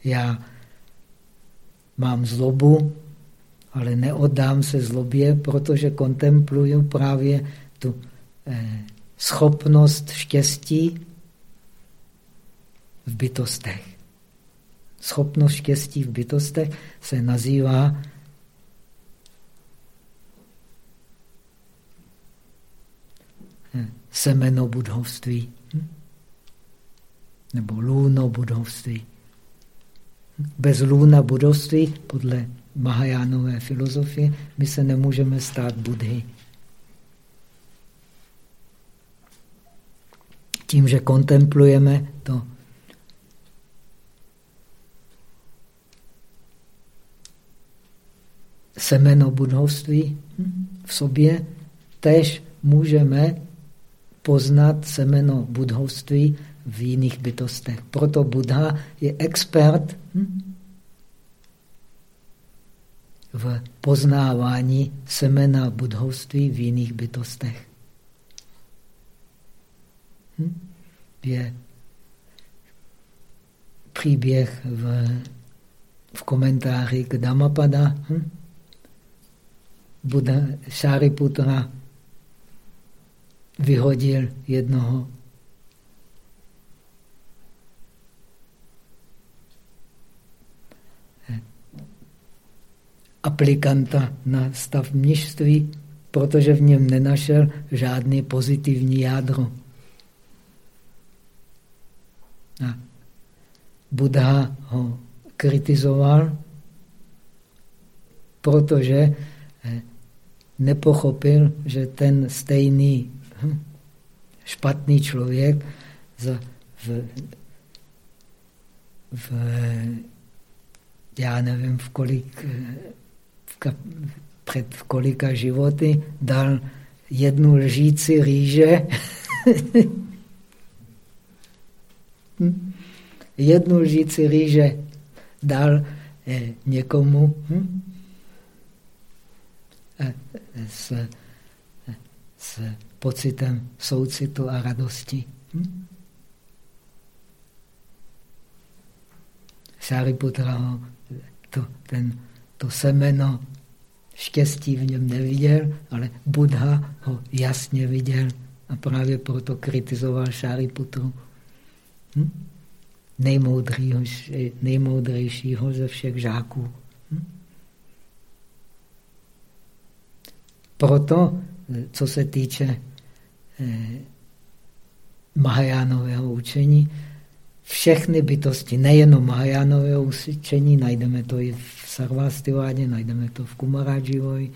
já mám zlobu, ale neoddám se zlobě, protože kontempluju právě tu eh, schopnost štěstí v bytostech. Schopnost štěstí v bytostech se nazývá semeno budhovství hm? nebo lůno budhovství. Bez lůna budovství, podle Mahajánové filozofie, my se nemůžeme stát budhy. Tím, že kontemplujeme to semeno budovství v sobě, tež můžeme poznat semeno budovství v jiných bytostech. Proto Buddha je expert hm, v poznávání semena budhovství v jiných bytostech. Hm? Je příběh v, v komentáři k Dhammapada. Hm? Buddha Šariputra vyhodil jednoho aplikanta na stav mnižství, protože v něm nenašel žádný pozitivní jádro. A Buddha ho kritizoval, protože eh, nepochopil, že ten stejný hm, špatný člověk v, v, já nevím, v kolik eh, před kolika životy dal jednu lžíci rýže, jednu lžíci rýže dal eh, někomu hm? eh, s, s pocitem soucitu a radosti. Hm? Šariputra ho to, ten, to semeno štěstí v něm neviděl, ale Buddha ho jasně viděl a právě proto kritizoval Šáriputru. Hm? Nejmoudřejšího ze všech žáků. Hm? Proto, co se týče eh, Mahajánového učení. Všechny bytosti, nejenom Mahajánového učení, najdeme to i v Sarvastivádě, najdeme to v Kumaradživoji,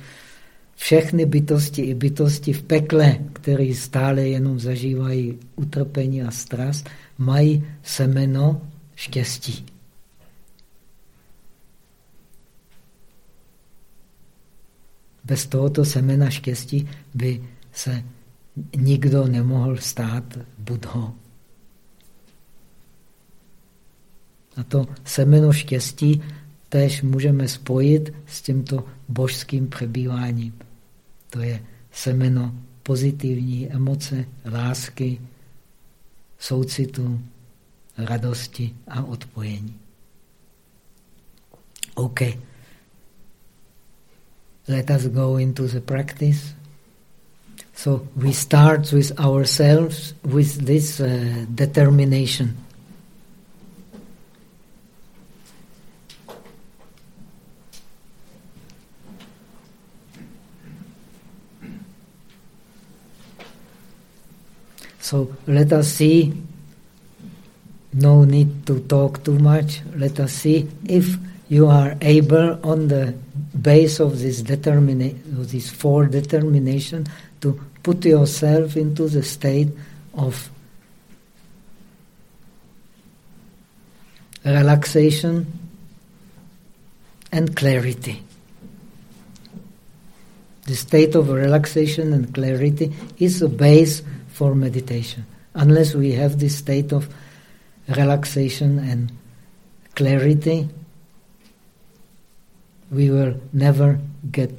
všechny bytosti i bytosti v pekle, které stále jenom zažívají utrpení a strast, mají semeno štěstí. Bez tohoto semena štěstí by se nikdo nemohl stát budho. A to semeno štěstí tež můžeme spojit s tímto božským přebýváním. To je semeno pozitivní emoce, lásky, soucitu, radosti a odpojení. OK. Let us go into the practice. So we start with ourselves with this uh, determination. So let us see, no need to talk too much, let us see if you are able on the base of this determination, this four determination, to put yourself into the state of relaxation and clarity. The state of relaxation and clarity is the base for meditation. Unless we have this state of relaxation and clarity, we will never get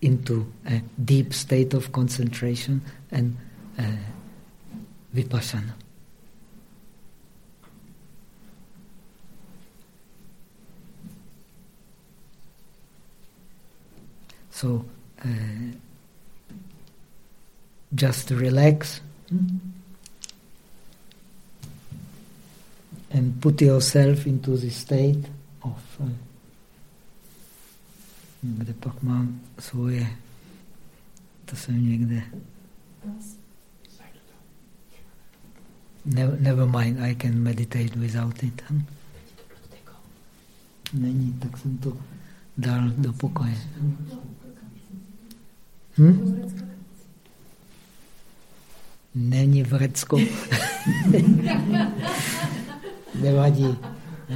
into a deep state of concentration and uh, vipassana. So, uh, just relax and put yourself into the state of uh, kde pak mám svoje to jsem někde never, never mind, I can meditate without it. Hm? Není, tak jsem to dal do pokoje. Hm? Není v Řecku. Nevadí.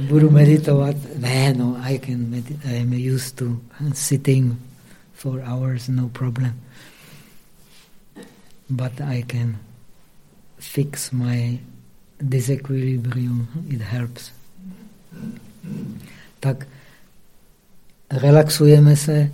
Budu meditovat. Ne, no, I can. I'm used to sitting for hours, no problem. But I can fix my disequilibrium. It helps. Tak relaxujeme se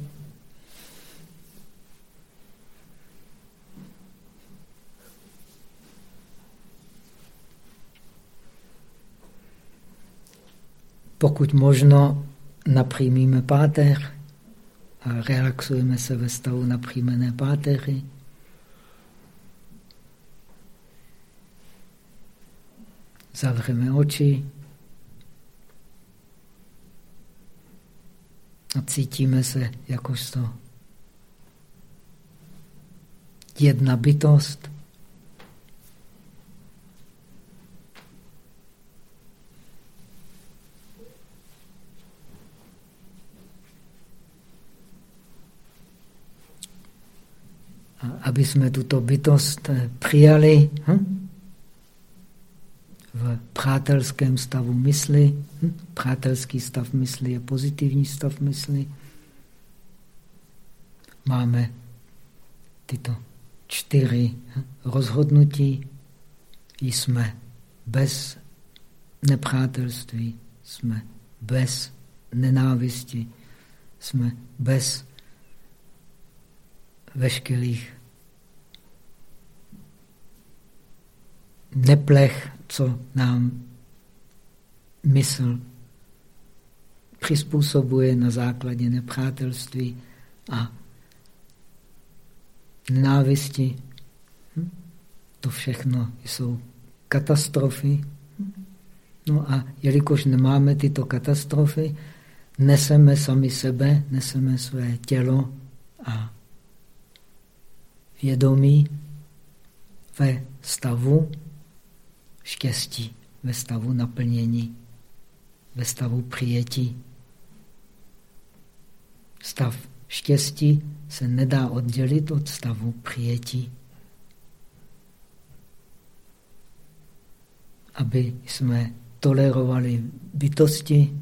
Pokud možno napřímíme páteř a relaxujeme se ve stavu napřímené páteři. Zavřeme oči a cítíme se jakožto jedna bytost. Aby jsme tuto bytost eh, přijali hm? v přátelském stavu mysli. Hm? Přátelský stav mysli je pozitivní stav mysli. Máme tyto čtyři hm? rozhodnutí. Jsme bez nepřátelství, jsme bez nenávisti, jsme bez veškerých neplech, co nám mysl přizpůsobuje na základě nepřátelství a nenávisti. Hm? To všechno jsou katastrofy. No a jelikož nemáme tyto katastrofy, neseme sami sebe, neseme své tělo a vědomí ve stavu štěstí, ve stavu naplnění, ve stavu přijetí. Stav štěstí se nedá oddělit od stavu přijetí. Aby jsme tolerovali bytosti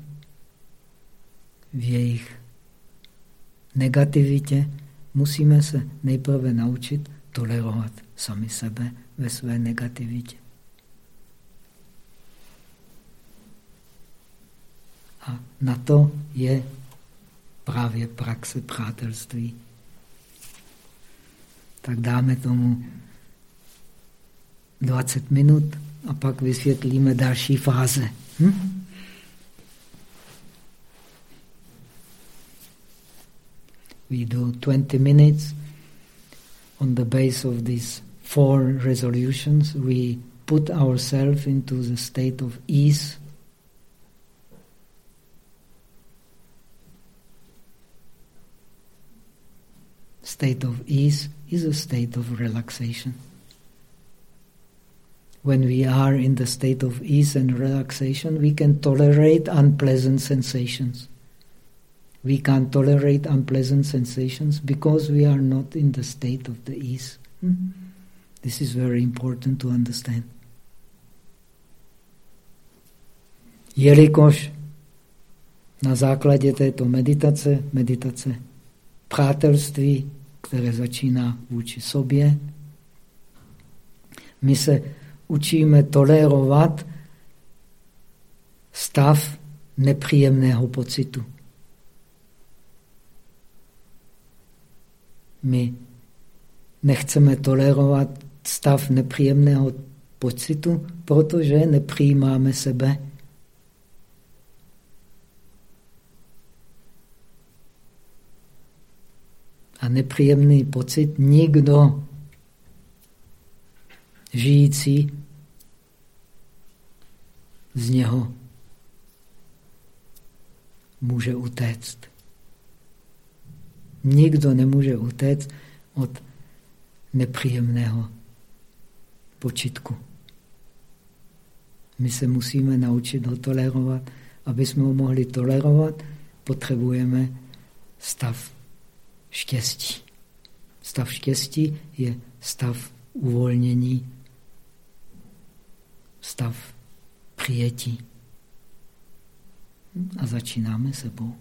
v jejich negativitě, musíme se nejprve naučit tolerovat sami sebe ve své negativitě. A na to je právě praxe přátelství. Tak dáme tomu 20 minut a pak vysvětlíme další fáze. Hm? We do 20 minutes on the base of these four resolutions. We put ourselves into the state of ease state of ease is a state of relaxation. When we are in the state of ease and relaxation, we can tolerate unpleasant sensations. We can't tolerate unpleasant sensations because we are not in the state of the ease. Hmm? This is very important to understand. Jelikož na základě této meditace, meditace přátelství, které začíná vůči sobě. My se učíme tolerovat stav nepříjemného pocitu. My nechceme tolerovat stav nepříjemného pocitu, protože nepřijímáme sebe a nepříjemný pocit nikdo žijící z něho může utéct. Nikdo nemůže utéct od nepříjemného počitku. My se musíme naučit ho tolerovat. Aby jsme ho mohli tolerovat, potřebujeme stav štěstí. Stav štěstí je stav uvolnění, stav přijetí. A začínáme sebou.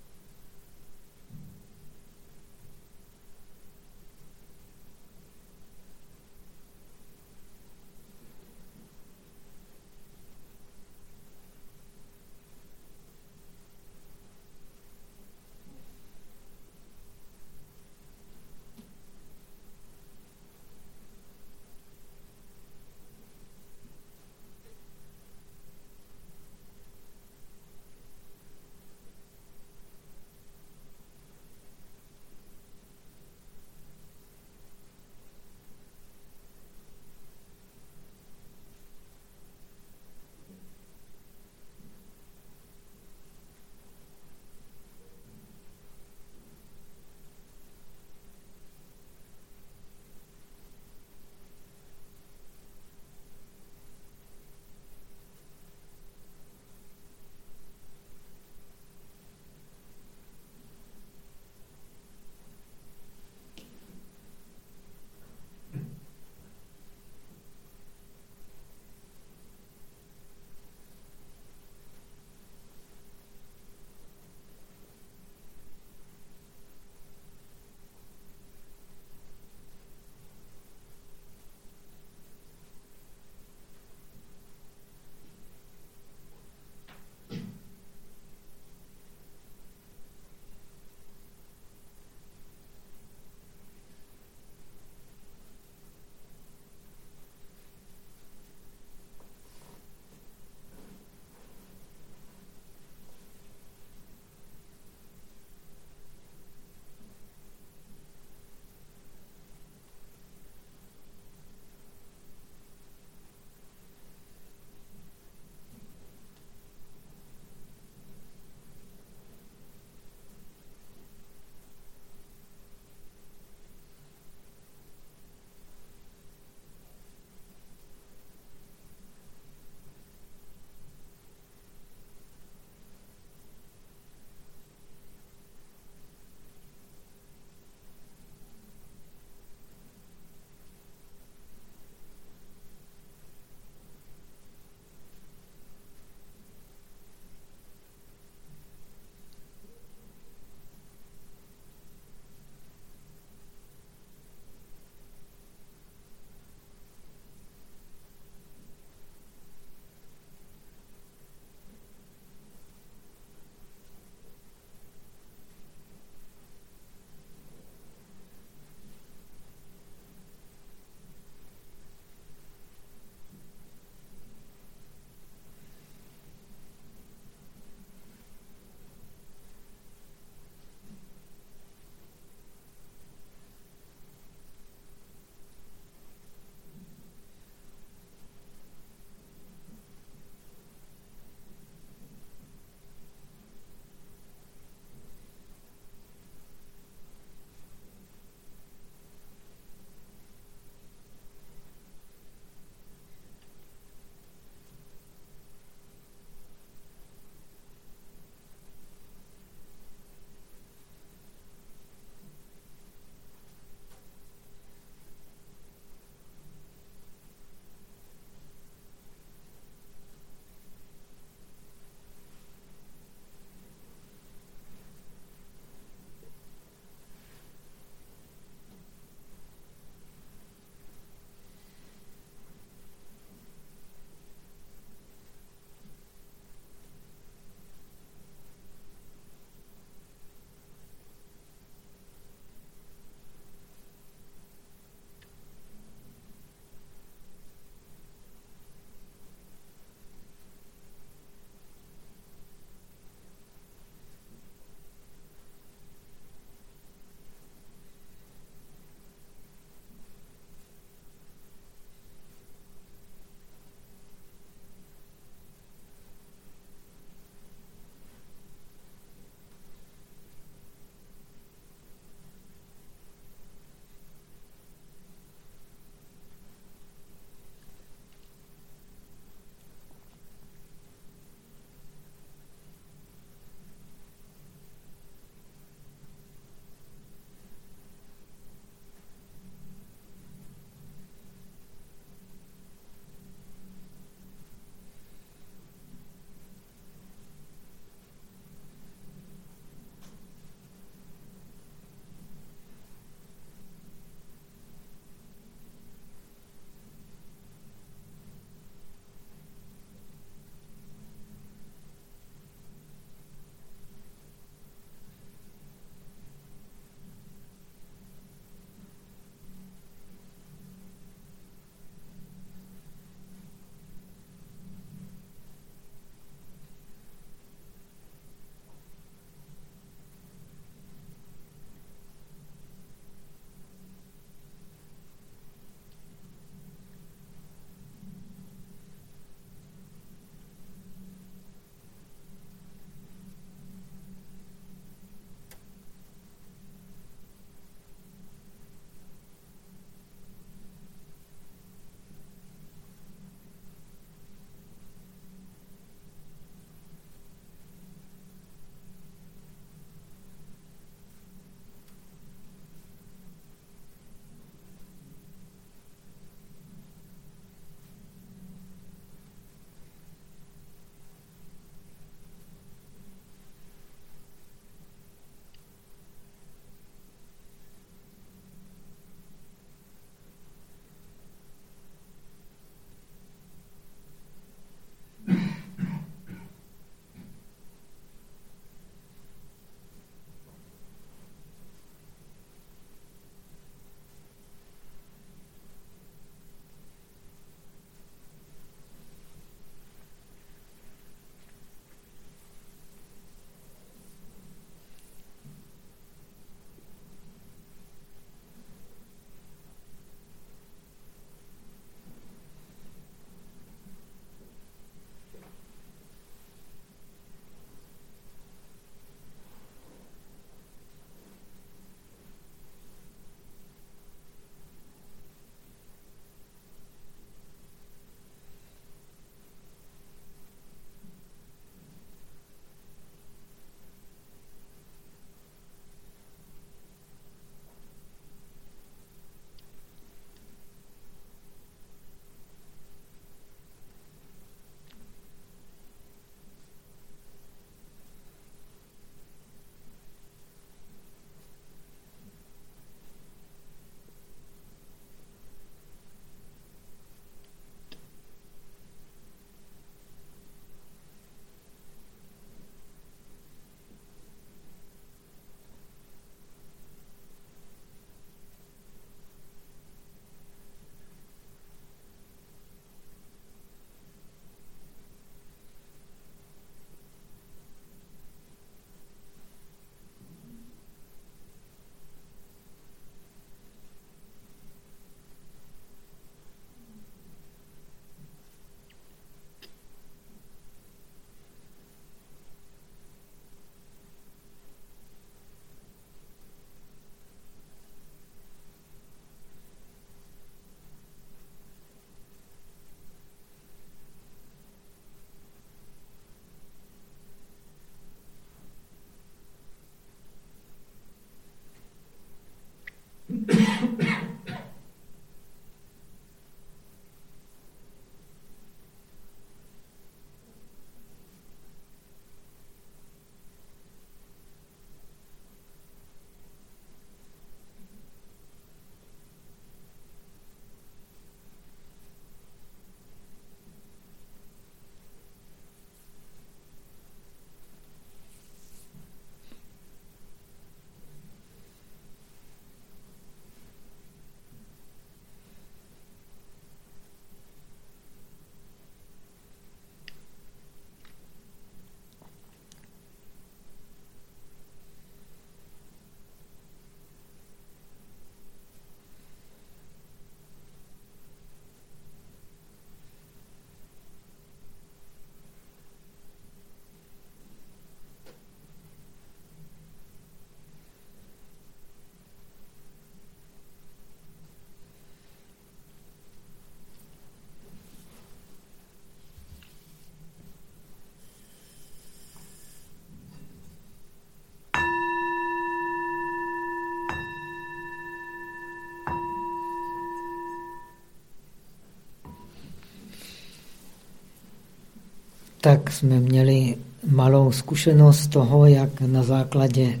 Tak jsme měli malou zkušenost toho, jak na základě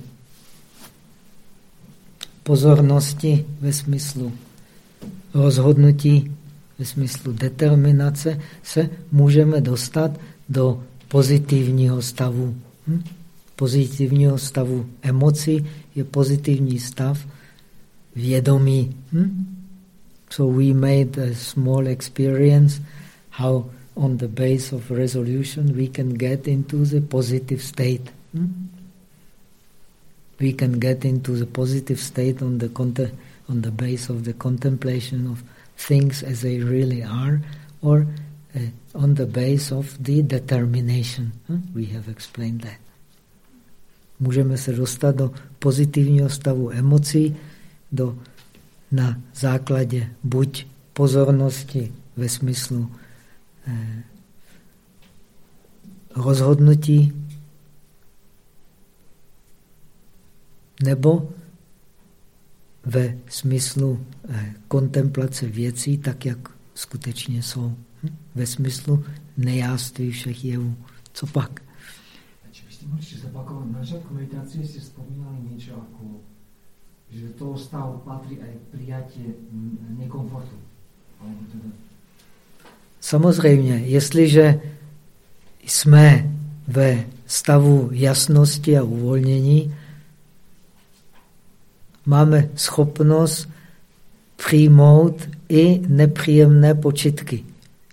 pozornosti ve smyslu rozhodnutí, ve smyslu determinace, se můžeme dostat do pozitivního stavu. Hm? Pozitivního stavu emocí je pozitivní stav vědomí. Hm? So we made a small experience how on the base of resolution we can get into the positive state. Hmm? We can get into the positive state on the, on the base of the contemplation of things as they really are or uh, on the base of the determination. Hmm? We have explained that. Můžeme se dostat do pozitivního stavu emocí, do, na základě buď pozornosti ve smyslu rozhodnutí, nebo ve smyslu eh, kontemplace věcí tak, jak skutečně jsou. Hm? Ve smyslu nejáství všech jevů. Co pak? Můžete zopakovat, na začátku meditace jste vzpomínali něco jako, že do toho stavu patří i přijatí nekomfortu. Samozřejmě, jestliže jsme ve stavu jasnosti a uvolnění, máme schopnost přijmout i nepříjemné počitky.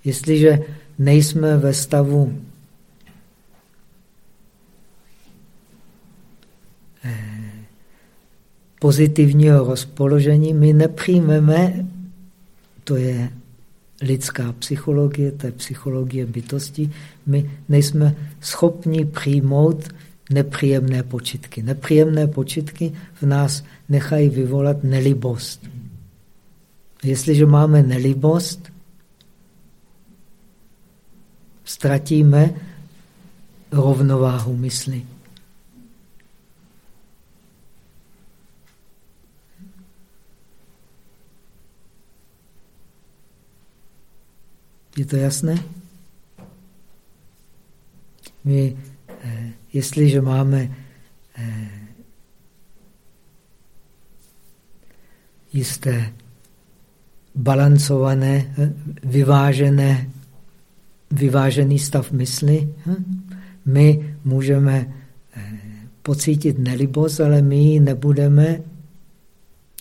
Jestliže nejsme ve stavu eh, pozitivního rozpoložení, my nepřijmeme, to je lidská psychologie, to je psychologie bytosti, my nejsme schopni přijmout nepříjemné počitky. Nepříjemné počitky v nás nechají vyvolat nelibost. Jestliže máme nelibost, ztratíme rovnováhu mysli. Je to jasné? My, eh, jestliže máme eh, jisté balancované, eh, vyvážené, vyvážený stav mysli, hm? my můžeme pocítit nelibost, ale my ji nebudeme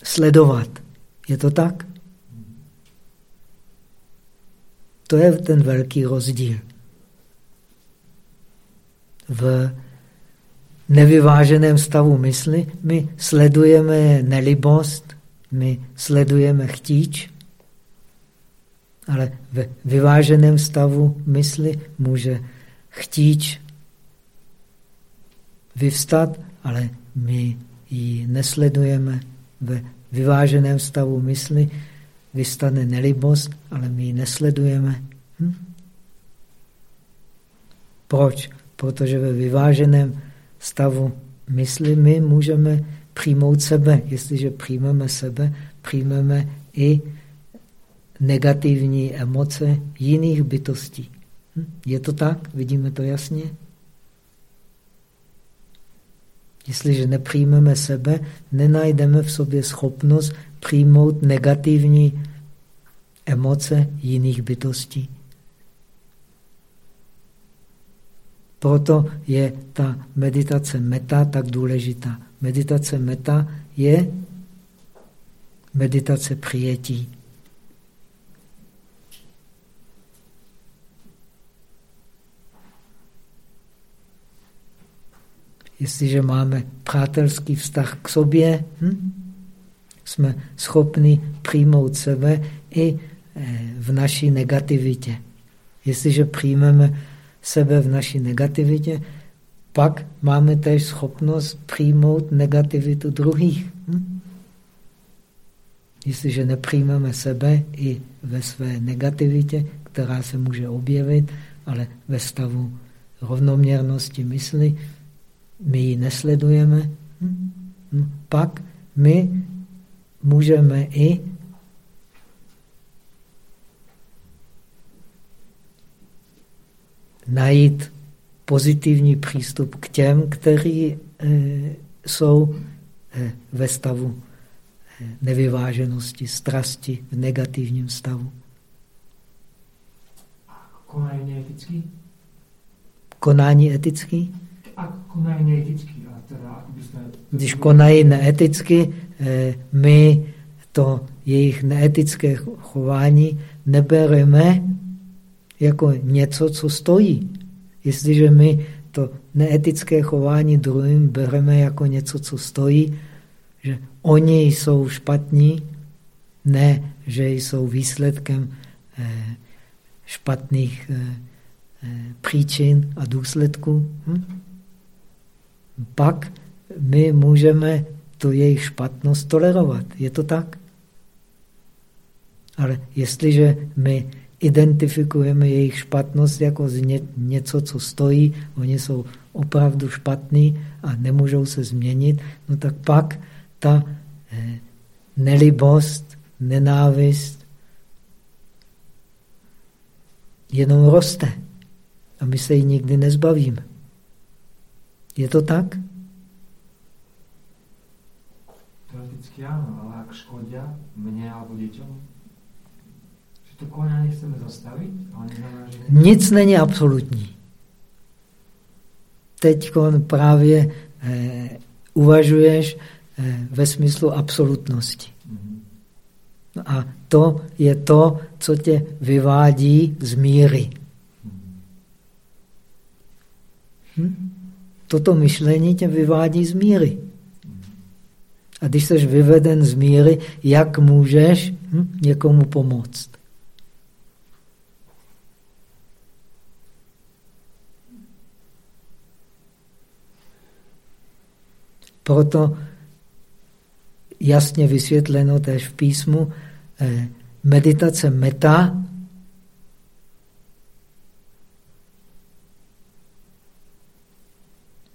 sledovat. Je to tak? To je ten velký rozdíl. V nevyváženém stavu mysli my sledujeme nelibost, my sledujeme chtíč, ale ve vyváženém stavu mysli může chtíč vyvstat, ale my ji nesledujeme. Ve vyváženém stavu mysli vystane nelibost, ale my ji nesledujeme. Hm? Proč? Protože ve vyváženém stavu mysli my můžeme přijmout sebe. Jestliže přijmeme sebe, přijmeme i negativní emoce jiných bytostí. Hm? Je to tak? Vidíme to jasně? Jestliže nepřijmeme sebe, nenajdeme v sobě schopnost přijmout negativní emoce jiných bytostí. Proto je ta meditace meta tak důležitá. Meditace meta je meditace přijetí. Jestliže máme přátelský vztah k sobě, hm, jsme schopni přijmout sebe i eh, v naší negativitě. Jestliže přijmeme sebe v naší negativitě, pak máme též schopnost přijmout negativitu druhých. Hm? Jestliže nepřijmeme sebe i ve své negativitě, která se může objevit, ale ve stavu rovnoměrnosti mysli, my ji nesledujeme, hm? hm? pak my můžeme i najít pozitivní přístup k těm, kteří eh, jsou eh, ve stavu eh, nevyváženosti, strasti, v negativním stavu. Konání neetický? Konání etický? A konání neetický. A teda, byste... Když konají neeticky, my to jejich neetické chování nebereme jako něco, co stojí. Jestliže my to neetické chování druhým bereme jako něco, co stojí, že oni jsou špatní, ne, že jsou výsledkem eh, špatných eh, eh, příčin a důsledků. Hm? Pak my můžeme tu jejich špatnost tolerovat. Je to tak? Ale jestliže my identifikujeme jejich špatnost jako ně, něco, co stojí, oni jsou opravdu špatní a nemůžou se změnit, no tak pak ta eh, nelibost, nenávist jenom roste a my se ji nikdy nezbavíme. Je to tak? Ano, ale jak škodí mně a dětem? to konání chceme zastavit, ale neznamená, že... Nic není absolutní. Teď právě eh, uvažuješ eh, ve smyslu absolutnosti. No a to je to, co tě vyvádí z míry. Hm? Toto myšlení tě vyvádí z míry. A když jsi vyveden z míry, jak můžeš hm, někomu pomoct? Proto jasně vysvětleno též v písmu, eh, meditace meta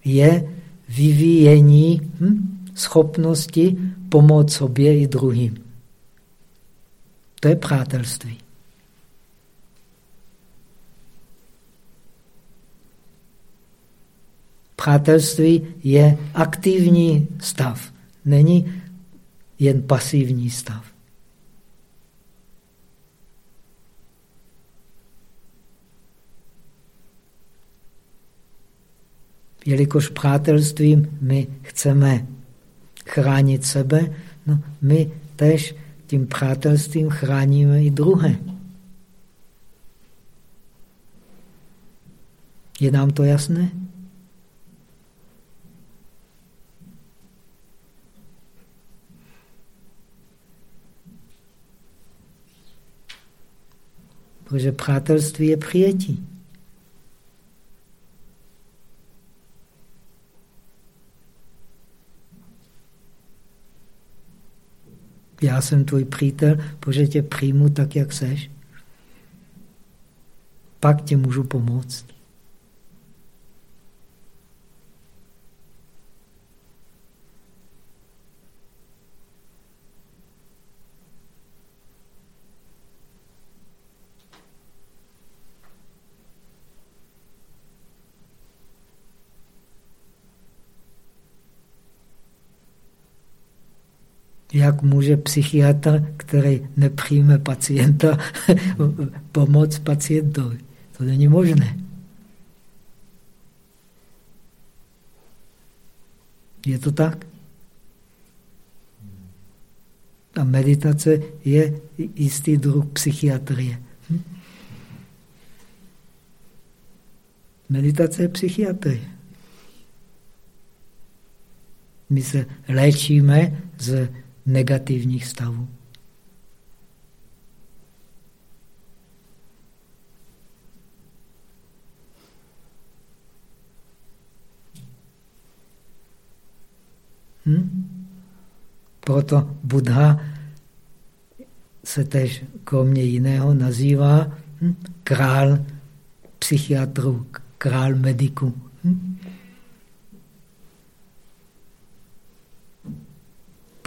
je vyvíjení hm, schopnosti pomoct sobě i druhým. To je přátelství. Přátelství je aktivní stav, není jen pasivní stav. Jelikož přátelstvím my chceme chránit sebe, no my tež tím přátelstvím chráníme i druhé. Je nám to jasné? Protože přátelství je přijetí. Já jsem tvůj přítel, protože tě přijmu tak, jak seš. Pak ti můžu pomoct. Jak může psychiatr, který nepřijme pacienta, pomoct pacientovi? To není možné. Je to tak? A meditace je jistý druh psychiatrie. Hm? Meditace je psychiatrie. My se léčíme z negativních stavů. Hm? Proto Buddha se tež kromě jiného nazývá hm? král psychiatrů, král mediků. Hm?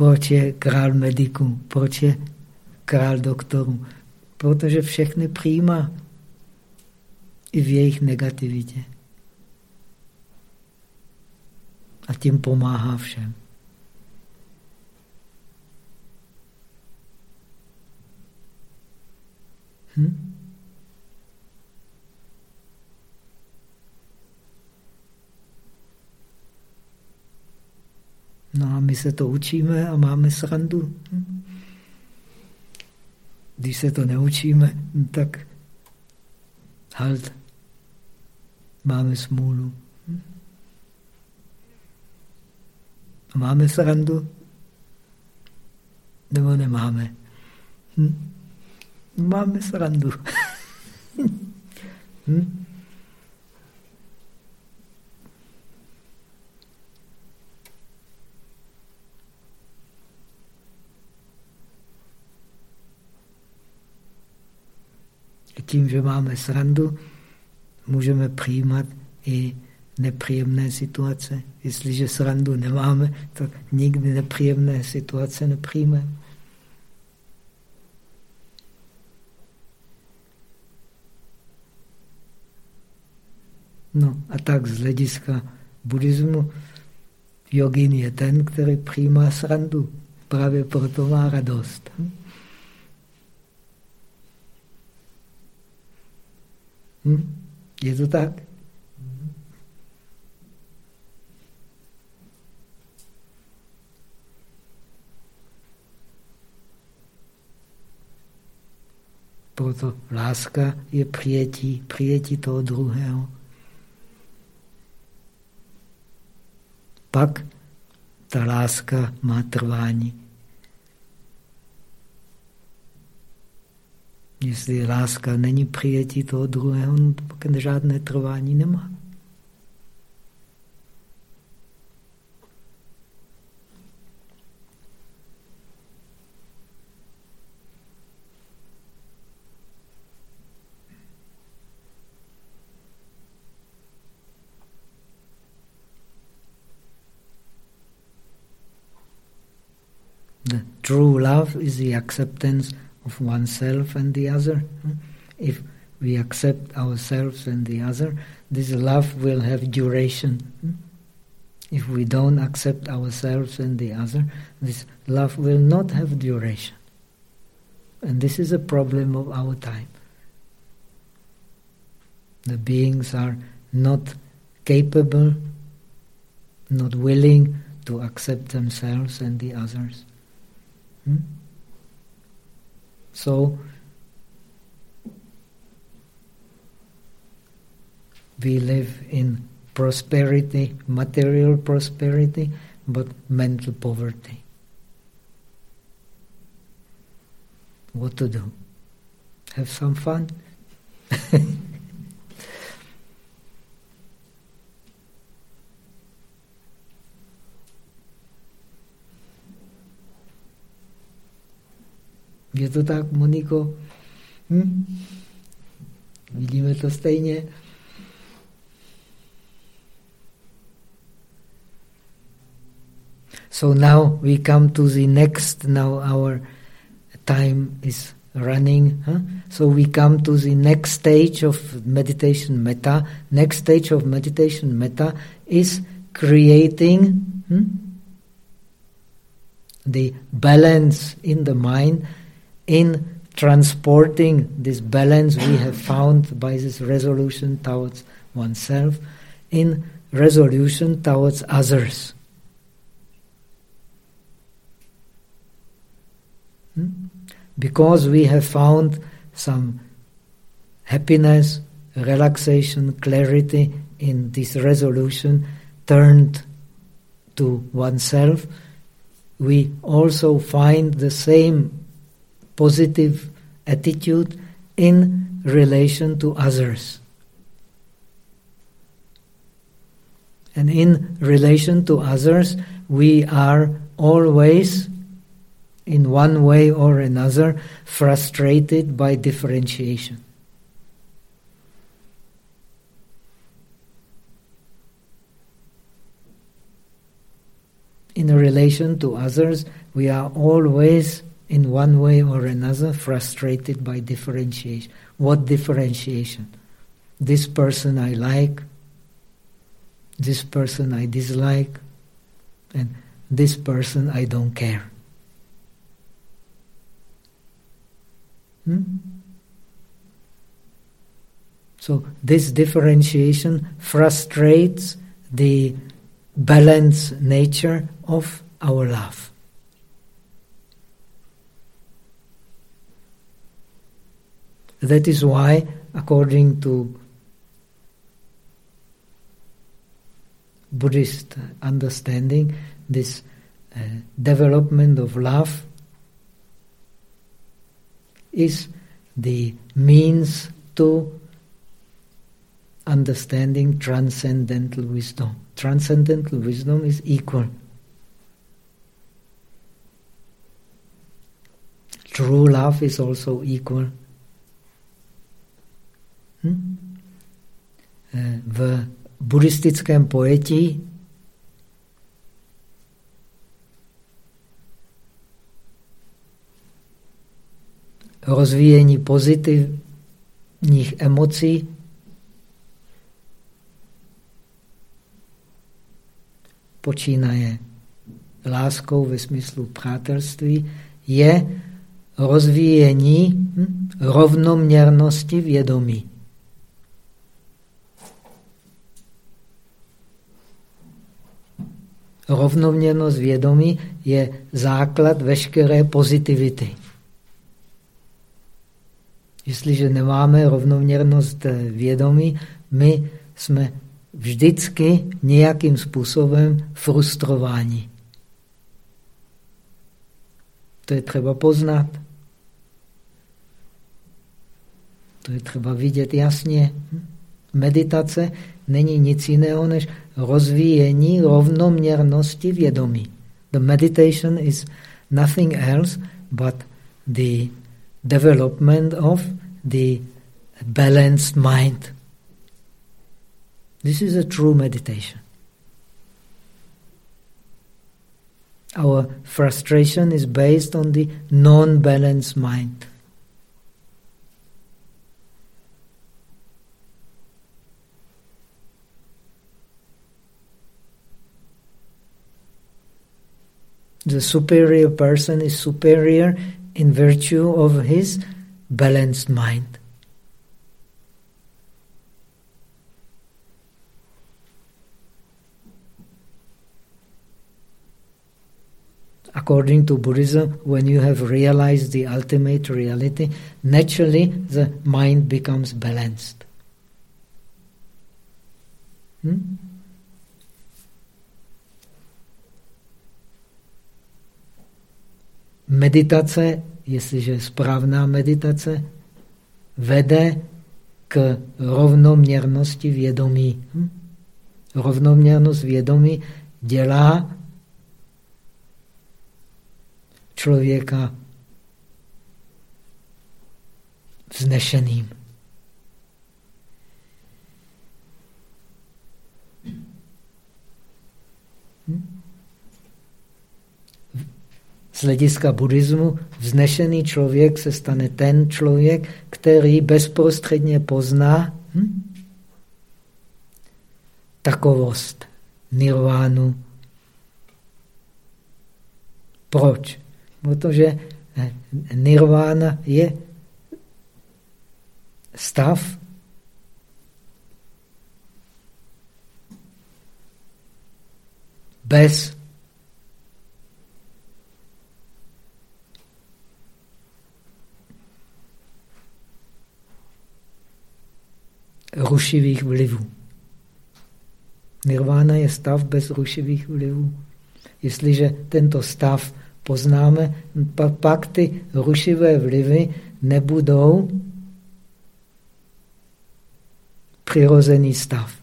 Proč je král mediků? Proč je král doktorů? Protože všechny přijímá. i v jejich negativitě. A tím pomáhá všem. Hm? No a my se to učíme a máme srandu. Když se to neučíme, tak halt, máme smůlu. A máme srandu? Nebo nemáme? Hm? Máme srandu. hm? Tím, že máme srandu, můžeme přijímat i nepříjemné situace. Jestliže srandu nemáme, tak nikdy nepříjemné situace nepřijmeme. No a tak z hlediska buddhismu jogin je ten, který přijímá srandu. Právě proto má radost. Hm? Hm? Je to tak? Proto láska je přijetí, přijetí toho druhého. Pak ta láska má trvání. Jestli láska není přijetí toho druhého, no pak žádné trvání nemá. The true love is the acceptance of oneself and the other. If we accept ourselves and the other, this love will have duration. If we don't accept ourselves and the other, this love will not have duration. And this is a problem of our time. The beings are not capable, not willing to accept themselves and the others. Hmm? So we live in prosperity, material prosperity, but mental poverty. What to do? Have some fun? Je to tak, Moniko? Hm? Vidíme to stejně? So now we come to the next, now our time is running. Huh? So we come to the next stage of meditation metta. Next stage of meditation metta is creating hmm, the balance in the mind in transporting this balance we have found by this resolution towards oneself in resolution towards others. Hmm? Because we have found some happiness, relaxation, clarity in this resolution turned to oneself, we also find the same positive attitude in relation to others. And in relation to others, we are always, in one way or another, frustrated by differentiation. In relation to others, we are always in one way or another frustrated by differentiation. What differentiation? this person I like, this person I dislike, and this person I don't care. Hmm? So this differentiation frustrates the balanced nature of our love. That is why, according to Buddhist understanding, this uh, development of love is the means to understanding transcendental wisdom. Transcendental wisdom is equal. True love is also equal. Hm? Eh, v buddhistickém pojetí rozvíjení pozitivních emocí počínaje láskou ve smyslu přátelství, je rozvíjení hm, rovnoměrnosti vědomí. Rovnoměrnost vědomí je základ veškeré pozitivity. Jestliže nemáme rovnoměrnost vědomí, my jsme vždycky nějakým způsobem frustrováni. To je třeba poznat. To je třeba vidět jasně. Meditace není nic jiného než rozvíjení rovnoměrnosti vědomí. The meditation is nothing else but the development of the balanced mind. This is a true meditation. Our frustration is based on the non balanced mind. The superior person is superior in virtue of his balanced mind. According to Buddhism, when you have realized the ultimate reality, naturally the mind becomes balanced. Hmm? Meditace, jestliže správná meditace, vede k rovnoměrnosti vědomí. Hm? Rovnoměrnost vědomí dělá člověka vznešeným. Z hlediska buddhismu vznešený člověk se stane ten člověk, který bezprostředně pozná hm? takovost, nirvánu. Proč? Protože eh, nirvána je stav, bez rušivých vlivů. Nirvána je stav bez rušivých vlivů. Jestliže tento stav poznáme, pak ty rušivé vlivy nebudou přirozený stav.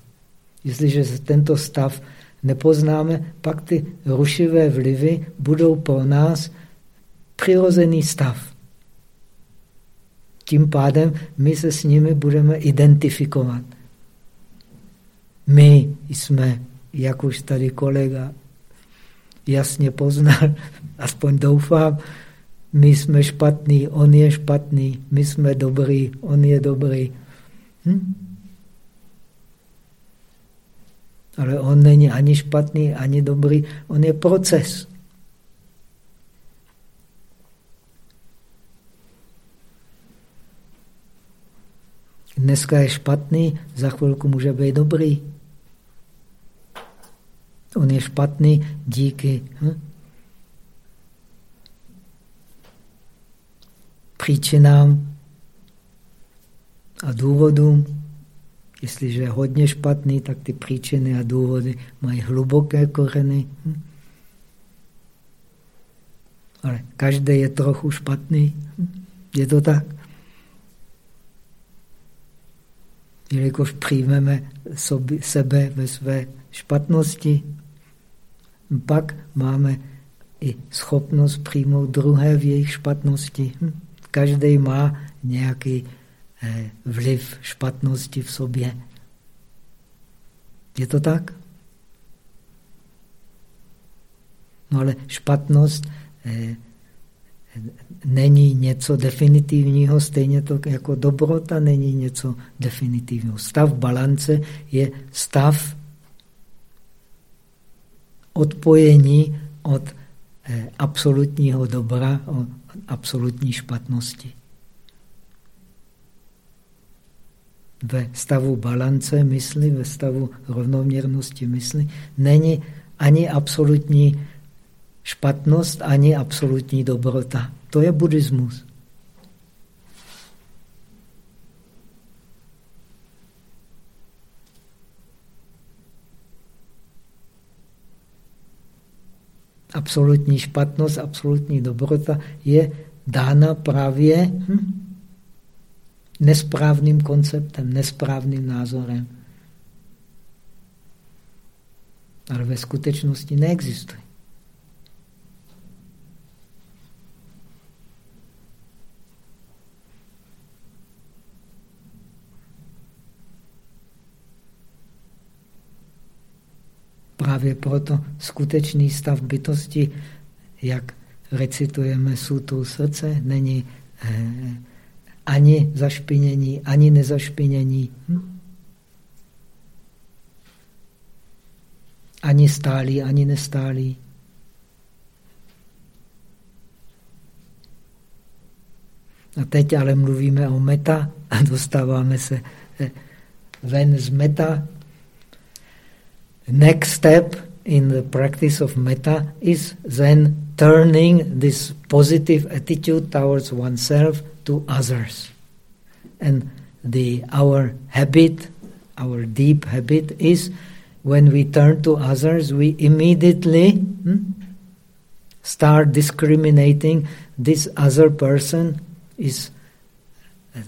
Jestliže tento stav nepoznáme, pak ty rušivé vlivy budou pro nás přirozený stav. Tím pádem my se s nimi budeme identifikovat. My jsme, jak už tady kolega jasně poznal, aspoň doufám, my jsme špatný, on je špatný, my jsme dobrý, on je dobrý. Hm? Ale on není ani špatný, ani dobrý, on je proces. Dneska je špatný, za chvilku může být dobrý. On je špatný díky hm? příčinám a důvodům. Jestliže je hodně špatný, tak ty příčiny a důvody mají hluboké koreny. Hm? Ale každý je trochu špatný. Hm? Je to tak? Jelikož přijmeme sebe ve své špatnosti, pak máme i schopnost přijmout druhé v jejich špatnosti. Hm? Každý má nějaký eh, vliv špatnosti v sobě. Je to tak? No ale špatnost eh, není něco definitivního, stejně to jako dobrota není něco definitivního. Stav balance je stav odpojení od eh, absolutního dobra, od absolutní špatnosti. Ve stavu balance mysli, ve stavu rovnoměrnosti mysli není ani absolutní špatnost, ani absolutní dobrota. To je buddhismus. absolutní špatnost, absolutní dobrota je dána právě hm, nesprávným konceptem, nesprávným názorem. Ale ve skutečnosti neexistuje. Právě proto skutečný stav bytosti, jak recitujeme sutu srdce, není eh, ani zašpinění, ani nezašpinění. Hm? Ani stálý, ani nestálý. A teď ale mluvíme o meta a dostáváme se eh, ven z meta next step in the practice of metta is then turning this positive attitude towards oneself to others. And the our habit, our deep habit is when we turn to others, we immediately hmm, start discriminating this other person is uh,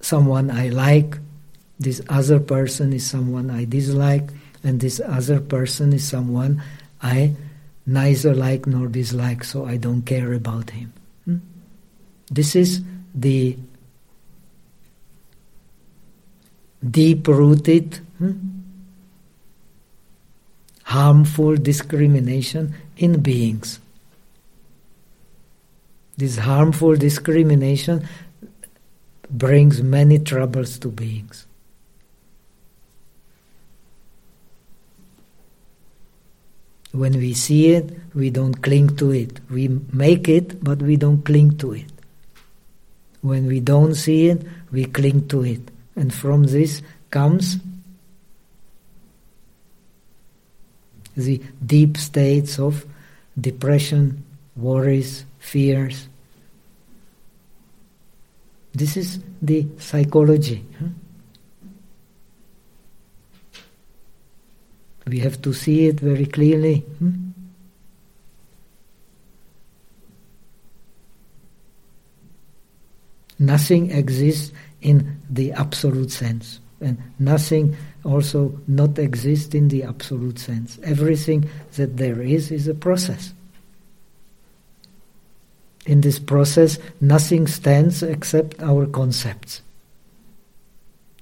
someone I like, this other person is someone I dislike, and this other person is someone I neither like nor dislike, so I don't care about him. Hmm? This is the deep rooted, hmm, harmful discrimination in beings. This harmful discrimination brings many troubles to beings. When we see it, we don't cling to it. We make it, but we don't cling to it. When we don't see it, we cling to it. And from this comes the deep states of depression, worries, fears. This is the psychology. Huh? We have to see it very clearly. Hmm? Nothing exists in the absolute sense, and nothing also not exists in the absolute sense. Everything that there is is a process. In this process, nothing stands except our concepts,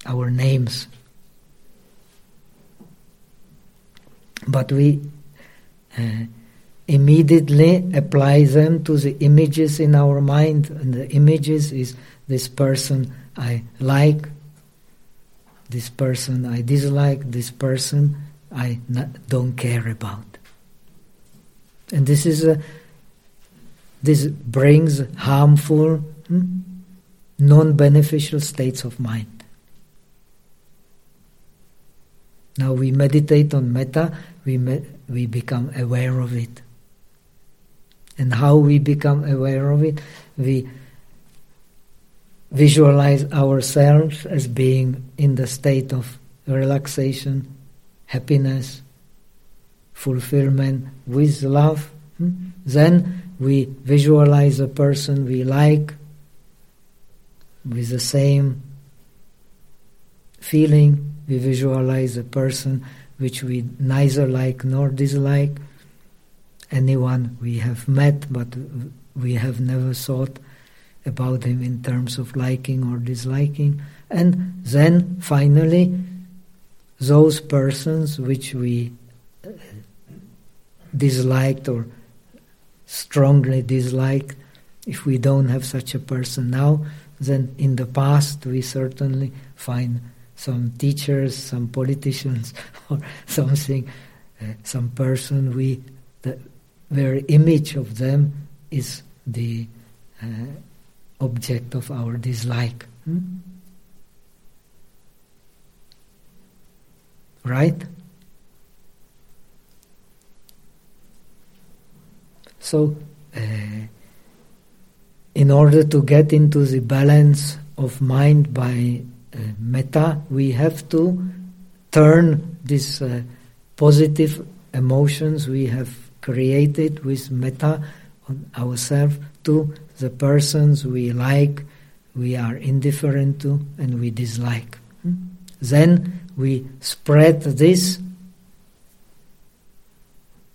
our names, but we uh, immediately apply them to the images in our mind, and the images is this person I like, this person I dislike, this person I don't care about. And this is a, this brings harmful, hmm, non-beneficial states of mind. Now we meditate on metta, we, we become aware of it. And how we become aware of it? We visualize ourselves as being in the state of relaxation, happiness, fulfillment with love. Hmm? Then we visualize a person we like with the same feeling. We visualize a person which we neither like nor dislike. Anyone we have met but we have never thought about him in terms of liking or disliking. And then finally, those persons which we uh, disliked or strongly disliked, if we don't have such a person now, then in the past we certainly find some teachers, some politicians, or something, uh, some person we, the very image of them is the uh, object of our dislike. Hmm? Right? So, uh, in order to get into the balance of mind by metta, we have to turn these uh, positive emotions we have created with metta on ourselves to the persons we like, we are indifferent to, and we dislike. Hmm? Then we spread this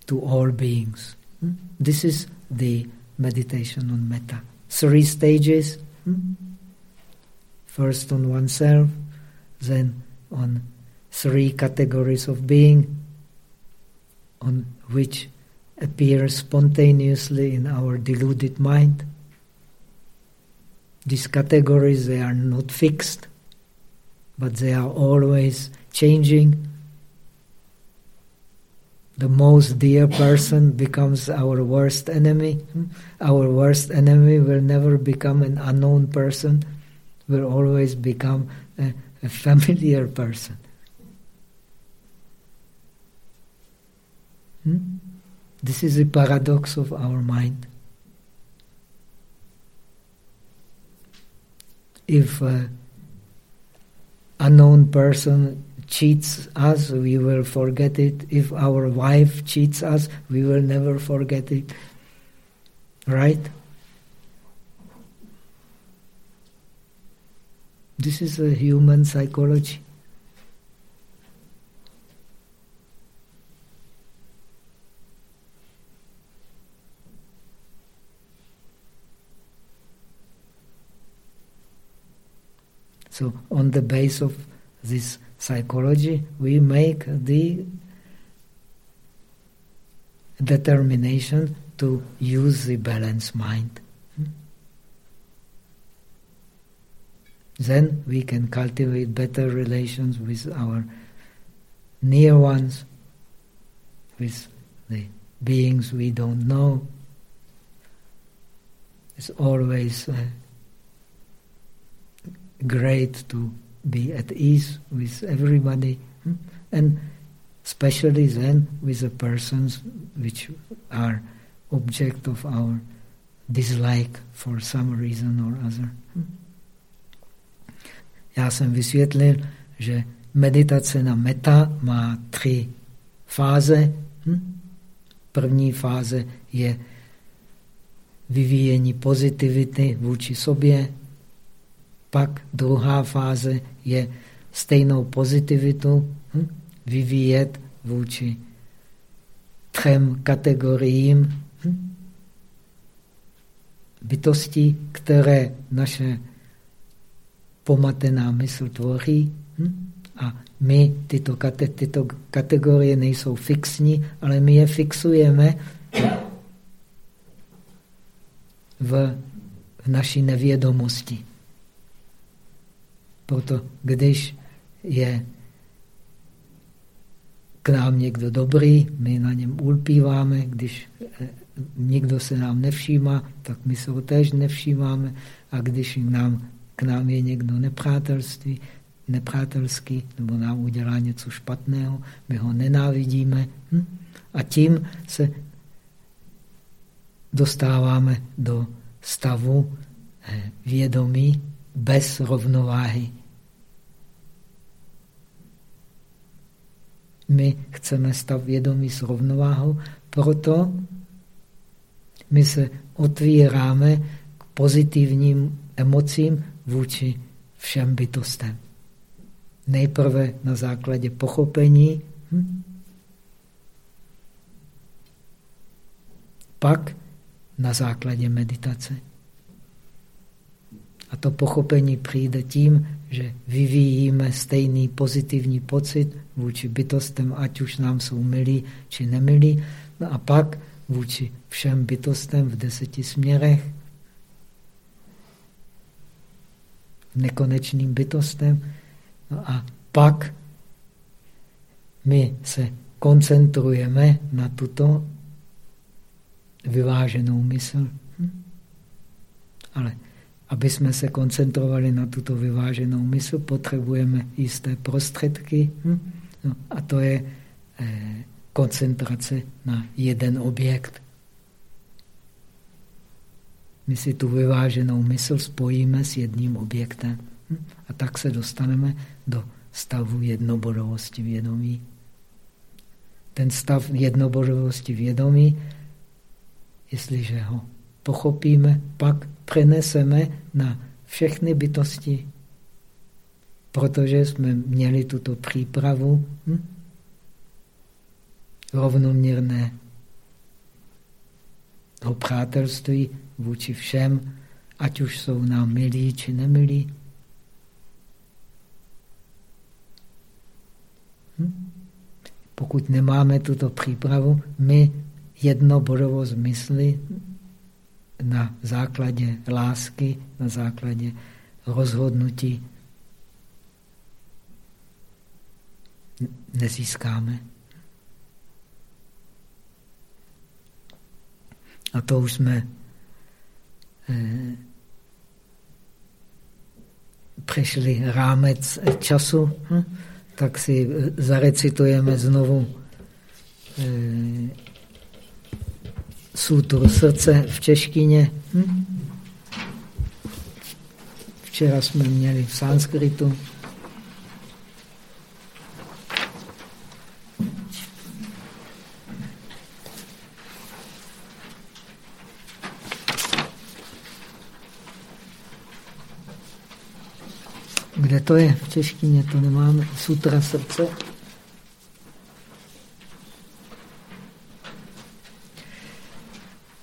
to all beings. Hmm? This is the meditation on metta. Three stages. Hmm? First on oneself, then on three categories of being, on which appear spontaneously in our deluded mind. These categories, they are not fixed, but they are always changing. The most dear person becomes our worst enemy. Hmm? Our worst enemy will never become an unknown person, will always become a, a familiar person. Hmm? This is the paradox of our mind. If an unknown person cheats us, we will forget it. If our wife cheats us, we will never forget it. Right? This is a human psychology. So on the base of this psychology, we make the determination to use the balanced mind. Then we can cultivate better relations with our near ones, with the beings we don't know. It's always uh, great to be at ease with everybody, hmm? and especially then with the persons which are object of our dislike for some reason or other. Hmm? Já jsem vysvětlil, že meditace na meta má tři fáze. Hm? První fáze je vyvíjení pozitivity vůči sobě, pak druhá fáze je stejnou pozitivitu hm, vyvíjet vůči třem kategoriím hm, bytostí, které naše pomatená mysl tvoří. Hm, a my tyto, kate, tyto kategorie nejsou fixní, ale my je fixujeme v, v naší nevědomosti. Proto když je k nám někdo dobrý, my na něm ulpíváme, když eh, nikdo se nám nevšímá, tak my se ho též nevšímáme a když nám, k nám je někdo nepřátelství, nepřátelský nebo nám udělá něco špatného, my ho nenávidíme hm? a tím se dostáváme do stavu eh, vědomí bez rovnováhy. My chceme stav vědomí s rovnováhou, proto my se otvíráme k pozitivním emocím vůči všem bytostem. Nejprve na základě pochopení, hm? pak na základě meditace. A to pochopení přijde tím, že vyvíjíme stejný pozitivní pocit vůči bytostem, ať už nám jsou milí či nemilí, no a pak vůči všem bytostem v deseti směrech, nekonečným bytostem, no a pak my se koncentrujeme na tuto vyváženou mysl. Hm? Ale aby jsme se koncentrovali na tuto vyváženou mysl, potřebujeme jisté prostředky hm? no, a to je eh, koncentrace na jeden objekt. My si tu vyváženou mysl spojíme s jedním objektem hm? a tak se dostaneme do stavu jednobodovosti vědomí. Ten stav jednobodovosti vědomí, jestliže ho pochopíme, pak přeneseme na všechny bytosti, protože jsme měli tuto přípravu hm? rovnoměrné přátelství vůči všem, ať už jsou nám milí či nemilí. Hm? Pokud nemáme tuto přípravu, my jednobodovost mysli na základě lásky, na základě rozhodnutí nezískáme. A to už jsme přešli rámec času, hm? tak si zarecitujeme znovu eh, sutru srdce v češtině. Hm? Včera jsme měli v sanskritu. Kde to je v češtině? To nemáme. Sutra srdce.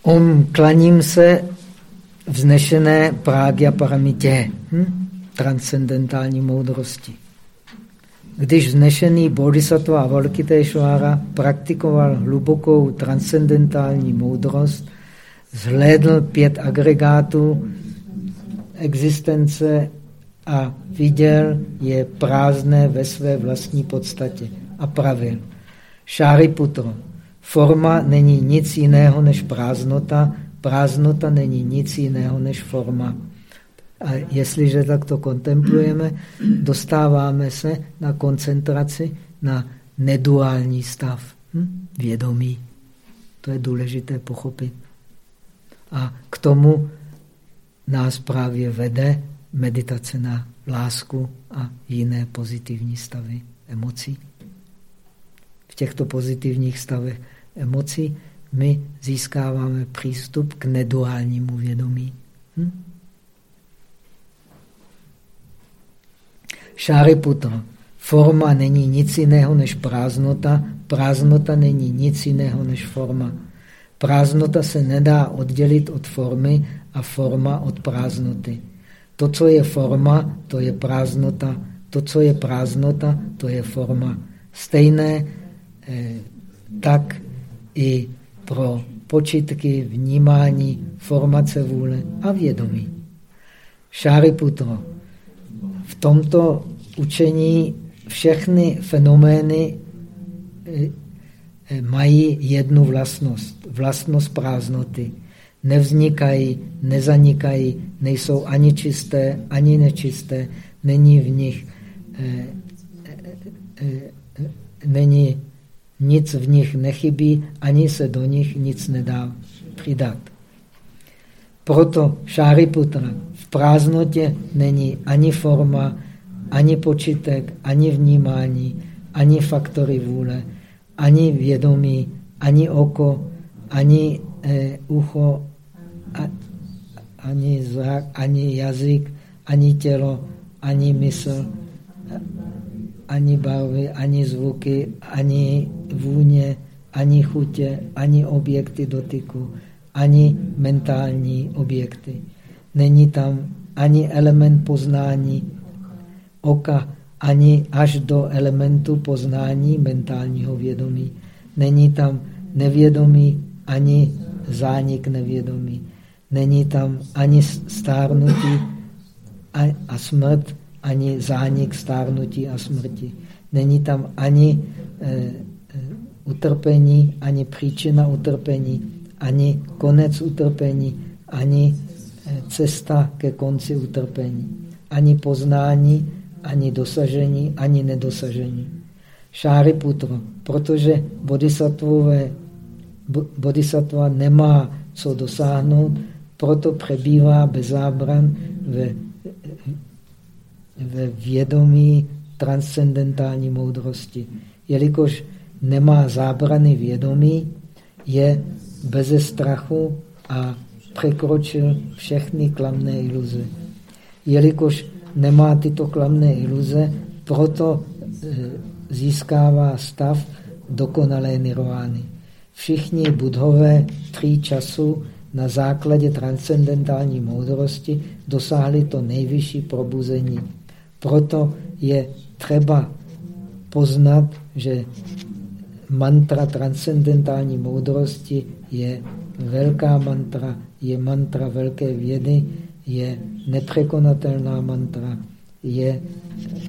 Om, klaním se vznešené prágya paramitě, hm? transcendentální moudrosti. Když vznešený bodhisattva Avalokiteshvara praktikoval hlubokou transcendentální moudrost, zhlédl pět agregátů existence a viděl je prázdné ve své vlastní podstatě a pravil. Šáriputro, Forma není nic jiného než prázdnota, prázdnota není nic jiného než forma. A jestliže takto kontemplujeme, dostáváme se na koncentraci na neduální stav hm? vědomí. To je důležité pochopit. A k tomu nás právě vede meditace na lásku a jiné pozitivní stavy emocí. V těchto pozitivních stavech emocí, my získáváme přístup k neduálnímu vědomí. Hm? Šáriputra. Forma není nic jiného než prázdnota, prázdnota není nic jiného než forma. Prázdnota se nedá oddělit od formy a forma od prázdnoty. To, co je forma, to je prázdnota. To, co je prázdnota, to je forma. Stejné eh, tak i pro počitky, vnímání, formace vůle a vědomí. Šáriputro. V tomto učení všechny fenomény eh, eh, mají jednu vlastnost. Vlastnost prázdnoty. Nevznikají, nezanikají, nejsou ani čisté, ani nečisté, není v nich, eh, není nic v nich nechybí, ani se do nich nic nedá přidat. Proto Šáriputra v prázdnotě není ani forma, ani počítek, ani vnímání, ani faktory vůle, ani vědomí, ani oko, ani eh, ucho, ani zrak, ani jazyk, ani tělo, ani mysl, ani barvy, ani zvuky, ani vůně, ani chutě, ani objekty dotyku, ani mentální objekty. Není tam ani element poznání oka, ani až do elementu poznání mentálního vědomí. Není tam nevědomí, ani zánik nevědomí. Není tam ani stárnutí a smrt, ani zánik stárnutí a smrti. Není tam ani e, utrpení, ani příčina utrpení, ani konec utrpení, ani e, cesta ke konci utrpení, ani poznání, ani dosažení, ani nedosažení. Šáriputro, protože bodhisattvové, bodhisattva nemá co dosáhnout, proto přebývá bez zábran ve, ve vědomí transcendentální moudrosti. Jelikož nemá zábrany vědomí, je beze strachu a překročil všechny klamné iluze. Jelikož nemá tyto klamné iluze, proto e, získává stav dokonalé nirvány. Všichni budhové tří času na základě transcendentální moudrosti dosáhli to nejvyšší probuzení. Proto je třeba poznat, že mantra transcendentální moudrosti je velká mantra, je mantra velké vědy, je nepřekonatelná mantra, je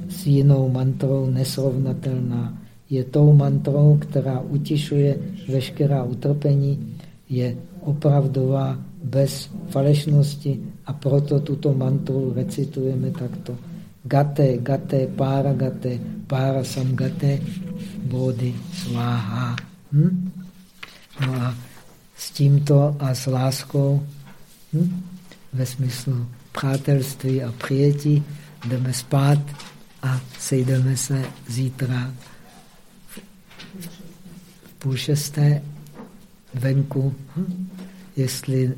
s jinou mantrou nesrovnatelná. Je tou mantrou, která utišuje veškerá utrpení, je opravdová bez falešnosti a proto tuto mantru recitujeme takto. Gate, gate, para gate, para samgate, body sváha. Hm? No a s tímto a s láskou hm? ve smyslu přátelství a přijetí jdeme spát a sejdeme se zítra v půl šesté venku, hm? Jestli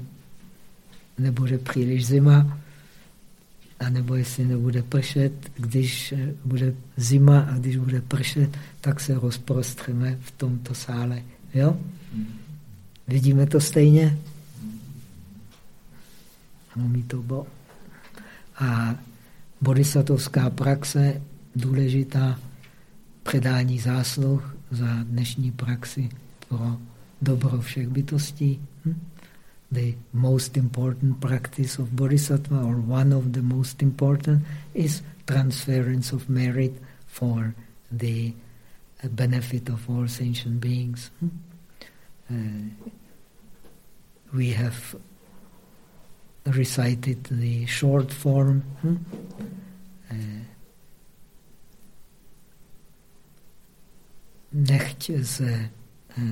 nebude příliš zima, anebo jestli nebude pršet, když bude zima a když bude pršet, tak se rozprostřeme v tomto sále. Jo? Vidíme to stejně? Umí to bo. A bodhisattvská praxe, důležitá předání zásluh za dnešní praxi pro dobro všech bytostí. The most important practice of bodhisattva, or one of the most important, is transference of merit for the uh, benefit of all sentient beings. Hmm? Uh, we have recited the short form. Hmm? Uh, uh,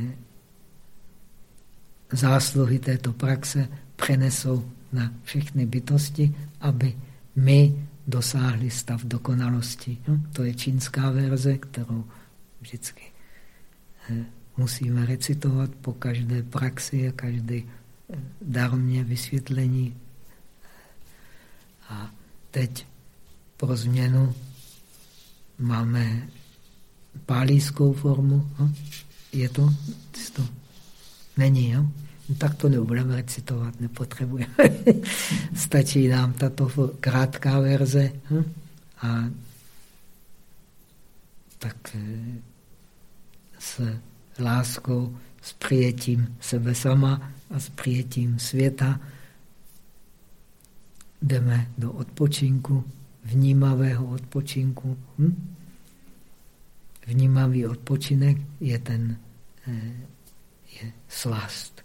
zásluhy této praxe přenesou na všechny bytosti, aby my dosáhli stav dokonalosti. No, to je čínská verze, kterou vždycky eh, musíme recitovat po každé praxi a každé eh, darmě vysvětlení. A teď pro změnu máme pálískou formu. No, je to? to není, jo? No, tak to nebudeme recitovat, nepotřebujeme. Stačí nám tato krátká verze hm? a tak eh, s láskou, s přijetím sebe sama a s přijetím světa jdeme do odpočinku, vnímavého odpočinku. Hm? vnímavý odpočinek je ten je slast.